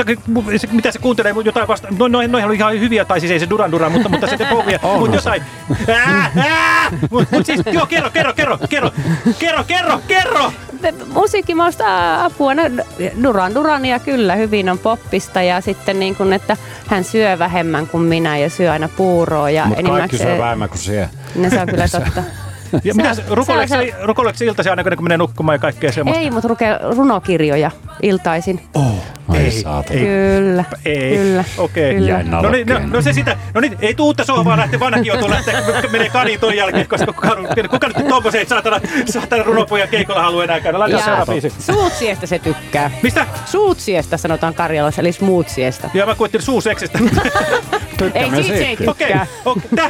Speaker 2: mitä se kuuntelee, jotain vasta. No, no, noihän oli ihan hyviä, tai siis ei se Duran Duran, mutta, mutta se te povia,
Speaker 4: On
Speaker 2: mutta jotain. Ää, ää, mut, mut siis, joo, kerro, kerro, kerro, kerro, kerro, kerro, kerro.
Speaker 5: Musiikkimausta apua. No, Duran Durania kyllä, hyvin on poppista ja sitten niin kuin, että hän syö vähemmän kuin minä ja syö aina puuroa. Ja
Speaker 4: Mutta kaikki syö vähemmän kuin siihen.
Speaker 5: No se on kyllä totta.
Speaker 2: Ja mitä rukoileeko
Speaker 5: se-
Speaker 2: rukoileeko iltaisin aina, kun menee nukkumaan ja kaikkea semmoista?
Speaker 5: Ei, mutta ruke, runokirjoja iltaisin.
Speaker 2: Oh,
Speaker 4: ei, saatana.
Speaker 5: Kyllä,
Speaker 2: Ei.
Speaker 5: kyllä.
Speaker 2: Okei.
Speaker 5: Kyllä.
Speaker 4: Jäin
Speaker 2: No, niin, no, no, se sitä. No niin, ei tuu uutta sohvaa lähteä vanhakin joutuu lähteä, menee kaniin ton jälkeen, koska kuka, kuka nyt tommoseen saatana, saatana runopoja keikolla haluaa enää käydä. Laita seuraava biisi.
Speaker 5: Suutsiesta se tykkää.
Speaker 2: Mistä?
Speaker 5: Suutsiesta sanotaan Karjalassa, eli smuutsiesta.
Speaker 2: Ja mä kuittin suuseksestä.
Speaker 5: Ei, siitä se ei
Speaker 2: Okei,
Speaker 5: tykkää.
Speaker 2: okei. Tää.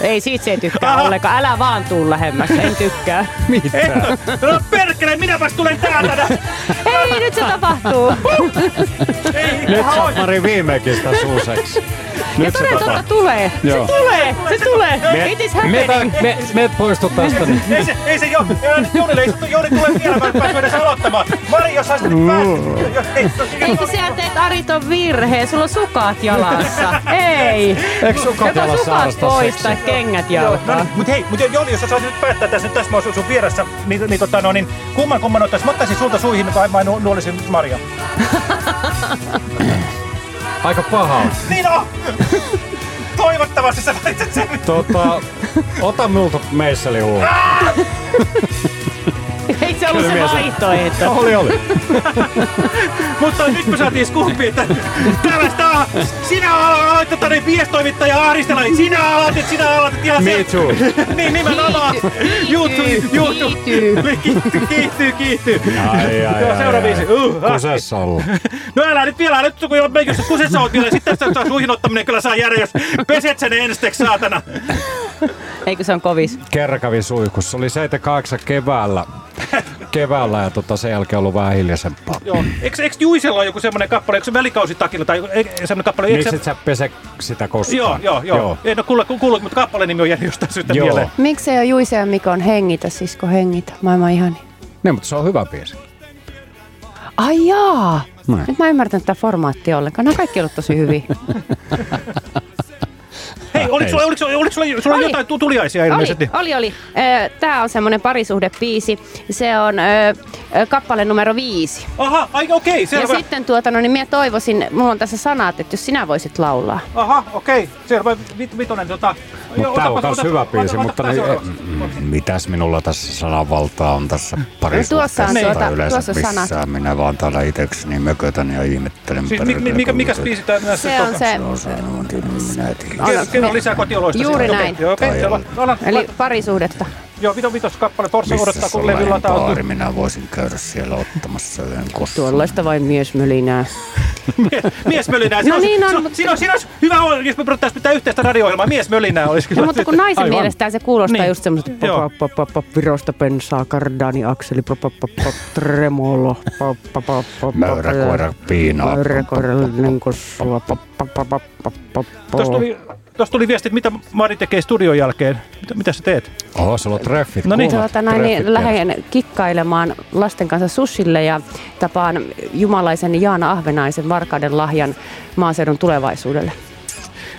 Speaker 5: Ei, siitä se ei tykkää
Speaker 2: Aha.
Speaker 5: ollenkaan. Älä vaan tuu lähemmäs, en tykkää.
Speaker 2: Ehtö. No perkele, minäpäs tulen täältä.
Speaker 5: Ei, nyt se tapahtuu.
Speaker 2: Ei,
Speaker 4: Nyt sä oot Mari viimekin sitä suuseksi.
Speaker 5: Ja
Speaker 4: Nyt se
Speaker 5: toden totta
Speaker 4: tapahtuu.
Speaker 5: tulee.
Speaker 4: Joo.
Speaker 5: Se tulee, se tulee.
Speaker 4: Me,
Speaker 5: It is
Speaker 4: me,
Speaker 5: happening.
Speaker 4: me, me poistu tästä.
Speaker 2: Ei se, ei se jo, Jounille ei se, Jouni tulee vielä, mä en päässyt edes aloittamaan. Mari, jos saisit nyt päästä. Jos- ei, jos-
Speaker 5: Eikö sä teet Ari ton virheen? Sulla on sukat jalassa. Ei.
Speaker 4: Eikö sukat
Speaker 5: Joko
Speaker 4: jalassa
Speaker 5: sukat
Speaker 4: harrastaa
Speaker 5: pois tai
Speaker 4: seksiä?
Speaker 5: kengät
Speaker 2: Joo, no
Speaker 5: jalkaan.
Speaker 2: niin, mut hei, mut Joni, jos sä saisit nyt päättää tässä, nyt tässä mä oon sun vieressä, niin, niin, tota, no, niin kumman kumman ottaisin? Mä ottaisin sulta suihin vai, vai nu- nuolisin Maria?
Speaker 4: Aika paha. on.
Speaker 2: Niin on! Toivottavasti sä valitset sen.
Speaker 4: Tota, ota multa meisseli ulos.
Speaker 5: Ei se ollut se
Speaker 4: Kyllä
Speaker 5: vaihtoehto.
Speaker 4: Oli, oli.
Speaker 2: Mutta nyt me saatiin skuuppi, että tällaista on. Sinä aloit tota, niin, viestoimittaja Aaristella, niin sinä aloitit, sinä aloitit ihan
Speaker 4: Me too.
Speaker 2: niin nimenomaan. YouTube, YouTube. Kiihtyy, kiihtyy, kiihtyy.
Speaker 4: Ai, ai, ai,
Speaker 2: seuraava
Speaker 4: ai.
Speaker 2: biisi. Uh, ah.
Speaker 4: Kusessa ollut.
Speaker 2: No älä nyt vielä, nyt kun jos kusessa oot vielä, sitten tästä suihin ottaminen kyllä saa jos peset sen ensiksi, saatana.
Speaker 5: Eikö se on kovis?
Speaker 4: Kerran kävin suihkussa. Oli 7-8 keväällä. Keväällä ja tota, sen jälkeen ollut vähän hiljaisempaa.
Speaker 2: Joo. Eikö, eikö Juisella ole joku semmoinen kappale, eikö se välikausitakilla tai semmoinen kappale?
Speaker 4: Miksi
Speaker 2: se-
Speaker 4: et sä pese sitä koskaan?
Speaker 2: Joo, joo, joo. joo. En ole kuullut, kuullut, mutta kappaleen nimi on jäänyt jostain syystä
Speaker 4: Joo.
Speaker 2: mieleen.
Speaker 5: Miksei ole Juise ja Mikon hengitä, sisko hengitä? Maailman ihani.
Speaker 4: Niin, mutta se on hyvä biisi.
Speaker 5: Ai jaa.
Speaker 4: Näin.
Speaker 5: Nyt mä en ymmärtänyt tätä formaattia ollenkaan. Nämä on kaikki ollut tosi hyviä.
Speaker 2: Hei, oliko sulla, oliko, sulla- oliko sulla, sulla
Speaker 5: Oli.
Speaker 2: jotain tu- tuliaisia
Speaker 5: Oli,
Speaker 2: ilmeisesti?
Speaker 5: oli, oli. Tämä on semmoinen parisuhdepiisi. Se on ö, kappale numero viisi.
Speaker 2: Aha, ai okei,
Speaker 5: Ja
Speaker 2: selvä.
Speaker 5: sitten tuota, no niin minä toivoisin, mulla on tässä sanat, että jos sinä voisit laulaa.
Speaker 2: Aha, okei, selvä. Vit, vitonen, tota...
Speaker 4: Mutta tää on kans hyvä biisi, mutta
Speaker 2: tää
Speaker 4: niin,
Speaker 2: seuraavaksi.
Speaker 4: mm, mitäs minulla tässä sananvaltaa on tässä parisuhteessa
Speaker 5: tuossa on
Speaker 4: tai
Speaker 5: tuota-
Speaker 4: yleensä
Speaker 5: tuossa sanat.
Speaker 4: missään. Minä vaan täällä itekseni mökötän ja ihmettelen.
Speaker 2: Siis, mi, mi, mikä, mikäs biisi tää näissä
Speaker 5: Se on se,
Speaker 2: Kerro lisää kotioloista.
Speaker 5: Juuri
Speaker 2: Okei,
Speaker 5: näin.
Speaker 2: Joo, okei, selvä. Anna,
Speaker 5: eli parisuhdetta.
Speaker 2: Joo, vito, vitos kappale. Forssa odottaa, kun levy latautuu.
Speaker 4: baari minä voisin käydä siellä ottamassa yhden kossun.
Speaker 5: Tuollaista vain mies mölinää.
Speaker 2: Miesmölinää.
Speaker 5: No niin on,
Speaker 2: Siinä,
Speaker 5: mutta-
Speaker 2: siinä, siinä olisi hyvä, olla, jos me pitäisi pitää yhteistä radio-ohjelmaa. Miesmölinää olisi kyllä.
Speaker 5: No, mutta kun naisen
Speaker 2: Aivan.
Speaker 5: mielestä se kuulostaa
Speaker 2: Niin.
Speaker 5: just semmoista
Speaker 2: Joo.
Speaker 5: pop, pop, pop, pop, Virosta pensaa, kardani, akseli, pop, pop, pop, pop, tremolo, pop, pop, pop, pop,
Speaker 4: Mäyräkoira piinaa.
Speaker 5: Mäyräkoirallinen kossua, pop, pop, pop, pop, pop, pop,
Speaker 2: Tuossa tuli, tuossa tuli viesti, että mitä Mari tekee studion jälkeen. Mitä, mitä sä teet?
Speaker 4: Oho, sulla on treffit.
Speaker 2: No niin.
Speaker 5: Tuota, näin, niin, lähden kikkailemaan lasten kanssa sushille ja tapaan jumalaisen Jaana Ahvenaisen varkauden lahjan maaseudun tulevaisuudelle.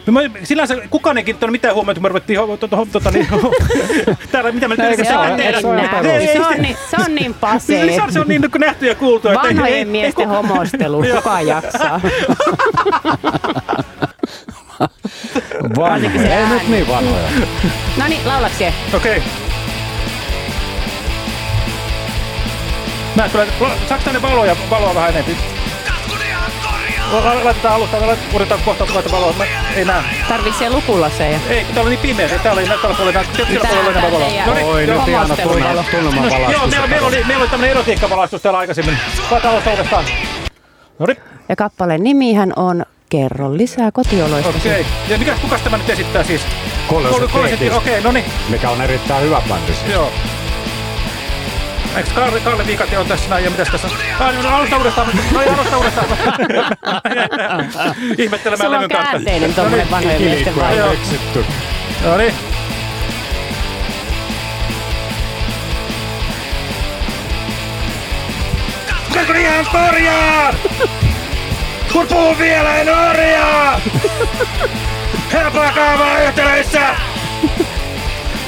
Speaker 2: No, mä, se kukaan ei kiinnittänyt mitään huomiota, kun me ruvettiin ho, to, to, tota, niin, täällä, mitä me
Speaker 4: se ole-
Speaker 2: tehdään.
Speaker 4: eikö se
Speaker 5: Se on niin, se on niin
Speaker 2: Niin,
Speaker 5: pasee.
Speaker 2: se on- se on niin nähty ja kuultu.
Speaker 5: Vanhojen miesten homostelu,
Speaker 2: Joo.
Speaker 5: kuka jaksaa?
Speaker 4: Vanhoja.
Speaker 5: se
Speaker 4: Ei nyt niin vanhoja.
Speaker 5: No niin, laulakseen.
Speaker 2: Okei. Mä kyllä, saaks tänne valoja, valoa vähän? La- Laitetaan alusta, otetaan kohta laittaa valoa. Mä, ei näe.
Speaker 5: Tarvitsee siellä lukulaseja.
Speaker 2: Ei, kun täällä on niin pimeä. Täällä ei näe tällä puolella. Täällä puolella on enemmän valoa. No niin,
Speaker 4: Oi, nyt ihana tunnelma,
Speaker 5: valo.
Speaker 4: tunnelman
Speaker 2: No, joo, meillä, meillä, oli, meillä oli tämmönen erotiikkavalaistus täällä aikaisemmin. Laitetaan alusta uudestaan. No niin,
Speaker 5: Ja kappaleen nimihän on Kerro lisää kotioloista.
Speaker 2: Okei. Okay. Ja mikä, kuka tämä nyt esittää siis? Kolosetti.
Speaker 4: Kollesetti.
Speaker 2: Okei, okay, no niin.
Speaker 4: Mikä on erittäin hyvä bändi siis.
Speaker 2: Joo. Eikö Kalle, Kalle Viikati on tässä näin ja mitäs tässä on? Ah, niin, no, alusta uudestaan. No niin, ei, alusta uudestaan. Ihmettelemään levyn kautta.
Speaker 5: Sulla on
Speaker 2: käänteinen no
Speaker 5: niin. tuommoinen vanhojen miesten vaihe.
Speaker 4: Keksitty.
Speaker 2: No niin. Kakrihan niin, korjaa! Kun puhun vielä, en orjaa! Helpoa kaavaa yhtälöissä!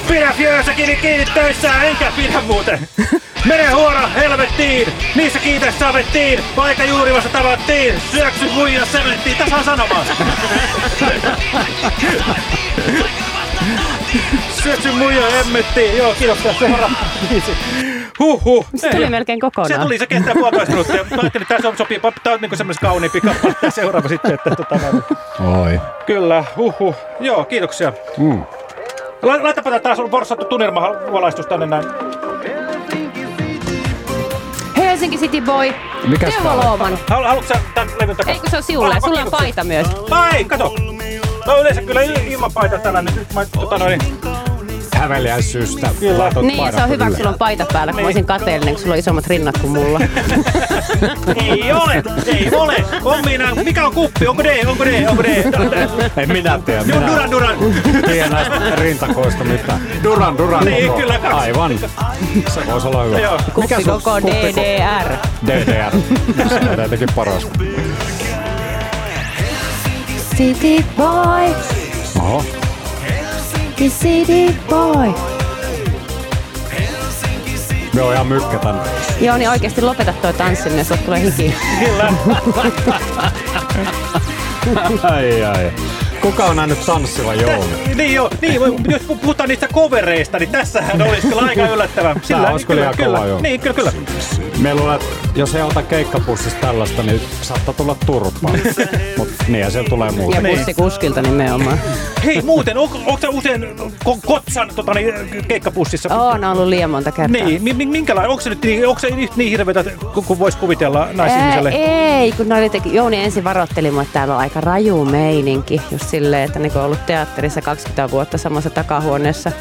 Speaker 2: Pidä fjöössä kiinni töissä, enkä pidä muuten! Mene huora helvettiin! Niissä kiitos savettiin! Vaikka juuri vasta tavattiin! Syöksy muija sementtiin! Tässä on sanomaa! Syöksy muija hemmettiin! Joo. Seuraava biisi. Huhhuh.
Speaker 5: Se tuli melkein kokonaan.
Speaker 2: Se tuli, se kestää puolitoista minuuttia. Mä ajattelin, että tämä sopii. Tämä on niinku semmoinen kauniimpi kappale. Tämä seuraava sitten. Että, tota, noin.
Speaker 4: Oi.
Speaker 2: Kyllä, huhhuh. Joo, kiitoksia.
Speaker 4: Mm.
Speaker 2: La- Laitapa tää taas forsattu tunnelmavalaistus tänne näin.
Speaker 5: Helsinki City Boy.
Speaker 2: Mikäs
Speaker 5: Teuvo? Looman.
Speaker 2: Halu, haluatko sä tän levyn takaa?
Speaker 5: Eikö se on sinulle?
Speaker 2: Ah,
Speaker 5: Sulla on paita myös.
Speaker 2: Ai, kato. No yleensä kyllä il- ilman paita tällainen. Nyt mä, tota noin,
Speaker 4: Häveliäisyystä.
Speaker 2: Kyllä.
Speaker 5: Niin, se on hyvä, kun sulla on paita päällä, kun mä olisin kateellinen, kun sulla on isommat rinnat kuin mulla.
Speaker 2: ei ole, ei ole. On minä. Mikä on kuppi? Onko D? Onko D? Onko D?
Speaker 4: Ei minä tiedä. Minä
Speaker 2: Duran, Duran.
Speaker 4: tiedän näistä rintakoista mitään. Duran, Duran.
Speaker 2: Niin,
Speaker 4: koko.
Speaker 2: kyllä, kaksi.
Speaker 4: Aivan. Se voisi olla hyvä.
Speaker 2: Joo.
Speaker 5: Kuppi
Speaker 4: sun
Speaker 5: koko
Speaker 4: kuppi-
Speaker 5: DDR.
Speaker 4: DDR. Se on tietenkin paras.
Speaker 5: City Boy,
Speaker 4: Oho.
Speaker 5: City Boy.
Speaker 4: Me on ihan mykkä tänne.
Speaker 5: Joo, niin oikeesti lopeta toi tanssiminen, sulle tulee hiki.
Speaker 2: Kyllä.
Speaker 4: ai ai. Kuka on nähnyt tanssiva joulu?
Speaker 2: Niin joo, niin, jos puhutaan niistä covereista, niin tässähän olisi kyllä aika yllättävää.
Speaker 4: Tää olisi kyllä
Speaker 2: kyllä,
Speaker 4: kova, joo.
Speaker 2: Niin, kyllä, kyllä.
Speaker 4: Me luulen, että jos ei ota keikkapussista tällaista, niin saattaa tulla turpaa. Mut niinhän siellä tulee
Speaker 5: Ja
Speaker 4: muuta.
Speaker 5: bussikuskilta nimenomaan.
Speaker 2: Hei muuten, onko, onko sä usein ko- kotsan tota, niin, keikkapussissa?
Speaker 5: Oon ollut liian monta kertaa.
Speaker 2: Niin, mi- mi- minkälainen, onko se nyt niin, onko se nyt niin hirveätä, kun, kun voisi kuvitella naisihmiselle?
Speaker 5: Ää, ei, kun oli teki, Jouni ensin varoitteli mua, että täällä on aika raju meininki. Just silleen, että niin kun on ollut teatterissa 20 vuotta samassa takahuoneessa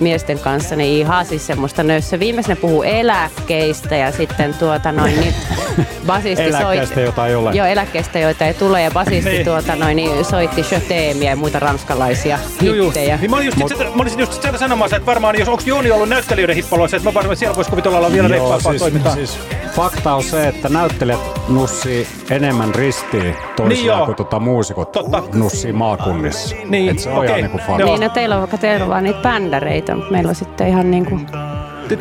Speaker 5: miesten kanssa, niin ihan siis semmoista nössö. Viimeis ne puhuu eläkkeistä ja sitten tuota noin, niin basisti
Speaker 4: Eläkkeestä, jota ei ole.
Speaker 5: Joo, eläkkeistä, joita ei tule ja basisti
Speaker 2: Niin.
Speaker 5: tuota noin, niin soitti Shoteemia ja muita ranskalaisia
Speaker 2: Joo, joo.
Speaker 5: hittejä.
Speaker 2: Niin mä, olin just, Mut... mä olisin just sitä sanomassa, että varmaan jos onko Jooni ollut näyttelijöiden hippaloissa, että mä varmaan siellä voisi kuvitella olla vielä reippaampaa
Speaker 4: siis,
Speaker 2: toimintaa.
Speaker 4: siis fakta on se, että näyttelijät nussii enemmän ristiin
Speaker 2: Niin
Speaker 4: toisiaan
Speaker 2: joo.
Speaker 4: kuin tota muusikot
Speaker 2: Totta.
Speaker 4: nussii maakunnissa.
Speaker 2: Niin,
Speaker 4: Et se on ihan niinku fakta.
Speaker 5: Niin, no teillä on vaikka teillä on vaan niitä bändäreitä, mutta meillä on sitten ihan niinku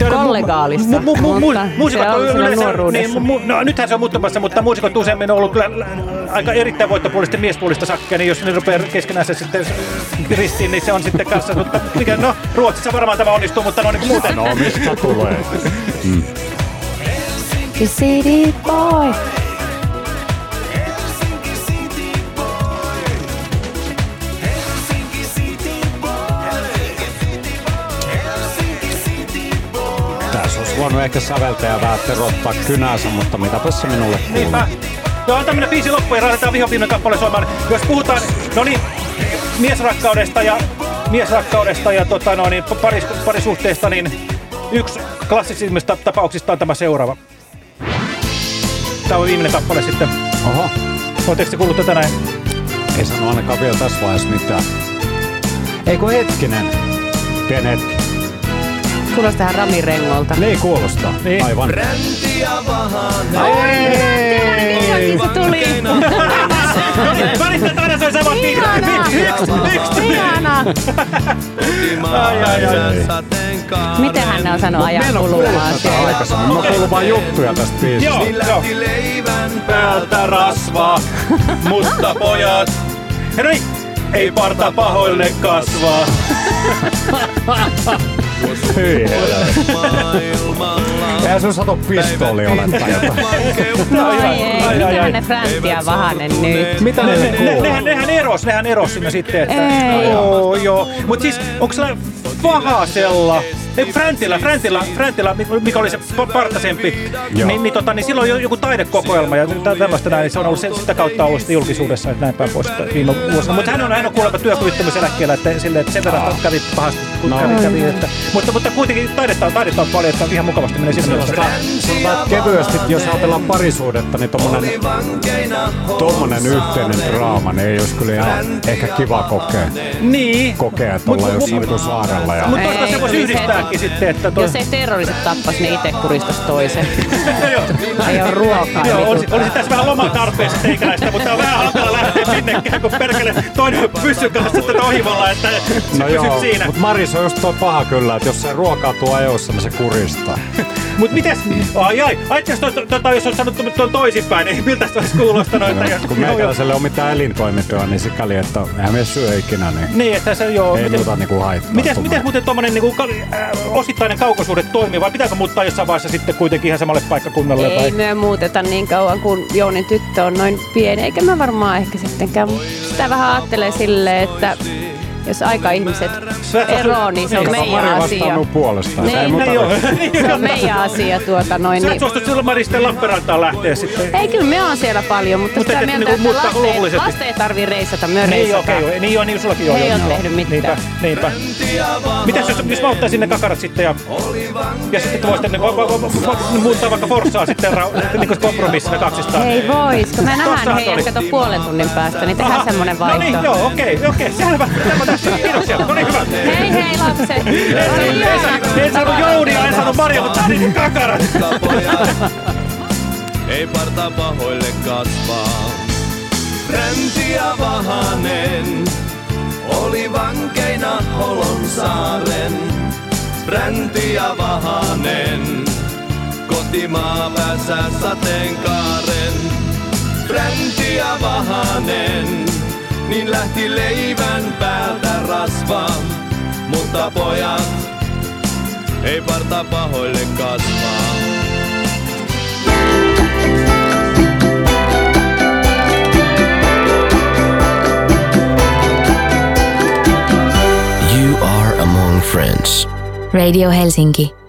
Speaker 5: kollegaalista,
Speaker 2: mu- mu- mu- mu- muusikot
Speaker 5: on
Speaker 2: yleensä-. Niin, mu- no, nythän se on muuttumassa, mutta muusikot useimmin on ollut kyllä lä- aika erittäin voittopuolista miespuolista sakkia, niin jos ne rupeaa keskenään se sitten ristiin, niin se on sitten kanssa, mutta mikä, no Ruotsissa varmaan tämä onnistuu, mutta no niin kuin muuten.
Speaker 4: No, mistä tulee? Mm.
Speaker 5: City Boy.
Speaker 4: Tässä olisi voinut ehkä säveltäjä vähän terottaa kynäänsä, mutta mitäpä se minulle kuuluu.
Speaker 2: Niinpä. Joo, on tämmönen biisi loppu ja raitetaan viho viimeinen kappale soimaan. Jos puhutaan, no niin, miesrakkaudesta ja miesrakkaudesta ja tota, no niin, paris, parisuhteesta, niin yksi klassisimmista tapauksista on tämä seuraava. Tämä on viimeinen kappale sitten.
Speaker 4: Oho.
Speaker 2: Oletteko te kuullut tätä näin?
Speaker 4: Ei sano ainakaan vielä tässä vaiheessa mitään. Eikö hetkinen? Pieni hetki.
Speaker 5: Kuulostaa tähän Rami Rengolta.
Speaker 4: Niin kuulostaa.
Speaker 2: Niin.
Speaker 4: Aivan.
Speaker 5: Ei, se tuli.
Speaker 2: Välistä aina.
Speaker 5: Ihanaa. Miten hän on saanut ajan kulumaan siellä?
Speaker 4: aikaisemmin. Mä oon kuullut vaan juttuja tästä biisistä.
Speaker 2: Joo, joo. Päältä rasvaa, mutta pojat. Ja no niin, ei parta pahoille kasvaa.
Speaker 4: Hyi helvetti. Eihän sun sato pistooli ole tai jotain.
Speaker 5: Ai ei, mitähän ne Fräntti ja Vahanen nyt?
Speaker 4: Mitä
Speaker 2: Ne, nehän, nehän eros, nehän eros siinä sitten. Että,
Speaker 5: Ei.
Speaker 2: Joo, joo. Mut siis, onko sillä Vahasella, ei Fräntillä, Fräntillä, Fräntillä, mikä oli se pa- partasempi, niin, niin, tota, niin silloin jo joku taidekokoelma ja tä- tällaista näin, niin se on ollut se- sitä kautta ollut julkisuudessa, että näin päin pois viime vuosina. Mutta hän on, hän on kuulemma työkyvyttömyyseläkkeellä, että, silleen, että sen verran kävi pahasti, kun
Speaker 4: No.
Speaker 2: kävi, kävi, että, mutta, mutta kuitenkin taidetta on, taidetta on paljon, että ihan mukavasti menee siinä mielessä.
Speaker 4: Kevyesti, jos ajatellaan parisuudetta, niin tommonen, tommonen yhteinen draama, niin ei olisi kyllä ihan ehkä kiva kokea.
Speaker 2: Niin.
Speaker 4: Kokea, että ollaan jossain saarella.
Speaker 2: Mutta toisaalta se voisi
Speaker 5: siis
Speaker 2: yhdistää. Luullaankin sitten, että... Toi...
Speaker 5: Jos ei terroristit tappas, niin itse kuristas toisen. ei ole ruokaa.
Speaker 2: Joo, olisi, olisi tässä vähän lomatarpeessa teikäläistä, mutta on vähän hankala lähteä minnekään, kun perkele toinen pyssyn kanssa tätä ohimolla, että
Speaker 4: No
Speaker 2: pysyt
Speaker 4: joo,
Speaker 2: siinä.
Speaker 4: mutta Maris on just toi paha kyllä, että jos se ruokaa tuo ajoissa, niin se kuristaa.
Speaker 2: Mut mites, ai ai, ai itse asiassa to- tota, jos on sanottu tuon toisinpäin, niin miltä se olisi kuulostanut? Että jos,
Speaker 4: Kun meikäläiselle on mitään elintoimintoja, niin sikäli, että eihän me syö ikinä, niin
Speaker 2: Niin, että se joo.
Speaker 4: ei
Speaker 2: miten-
Speaker 4: muuta niinku haittaa.
Speaker 2: Mites, mites muuten tuommoinen niinku, äh, osittainen kaukosuhde toimii, vai pitääkö muuttaa jossain vaiheessa sitten kuitenkin ihan samalle paikkakunnalle?
Speaker 5: Ei
Speaker 2: vai?
Speaker 5: me muuteta niin kauan, kun Jounin tyttö on noin pieni, eikä mä varmaan ehkä sittenkään. Sitä vähän ajattelee silleen, että jos aika-ihmiset eroo, niin se on meidän asia.
Speaker 4: puolestaan. Se ei
Speaker 5: Niin,
Speaker 2: niin joo.
Speaker 5: se on meidän asia tuota noin.
Speaker 2: Sä et
Speaker 5: Niin.
Speaker 2: suostu silloin Mari sitten Lappeenrantaan lähteä sitten.
Speaker 5: Ei, kyllä me on siellä paljon, mutta
Speaker 2: Mutta
Speaker 5: sitä
Speaker 2: et
Speaker 5: mieltä,
Speaker 2: niinku
Speaker 5: että lasten, lasten ei tarvii reissata, me
Speaker 2: Niin, okei, okay, niin joo, niin sullakin joo.
Speaker 5: He ei ole tehnyt mitään.
Speaker 2: Niinpä, niinpä. Mitäs jos, jos mä ottaisin sinne kakarat sitten ja, ja sitten te voisitte muuttaa vaikka Forssaa sitten niin kuin kompromissina kaksistaan.
Speaker 5: Ei vois, kun me nähdään
Speaker 2: oli.
Speaker 5: kato puolen tunnin päästä, niin tehdään semmonen
Speaker 2: No
Speaker 5: vaihto.
Speaker 2: niin, joo, okei, okei, selvä. Tässä. Kiitoksia. No.
Speaker 5: Hei hei lapset!
Speaker 2: En saanut, Jounia, en saanut Maria, mutta niitä kakarat.
Speaker 27: Ei parta pahoille kasvaa. Ränti ja Vahanen oli vankeina Holon saaren. Ränti ja Vahanen kotimaa päässä sateenkaaren. Ränti ja Vahanen niin lähti leivän päältä rasva. Mutta pojat ei parta pahoille kasvaa.
Speaker 17: You are among friends.
Speaker 8: Radio Helsinki.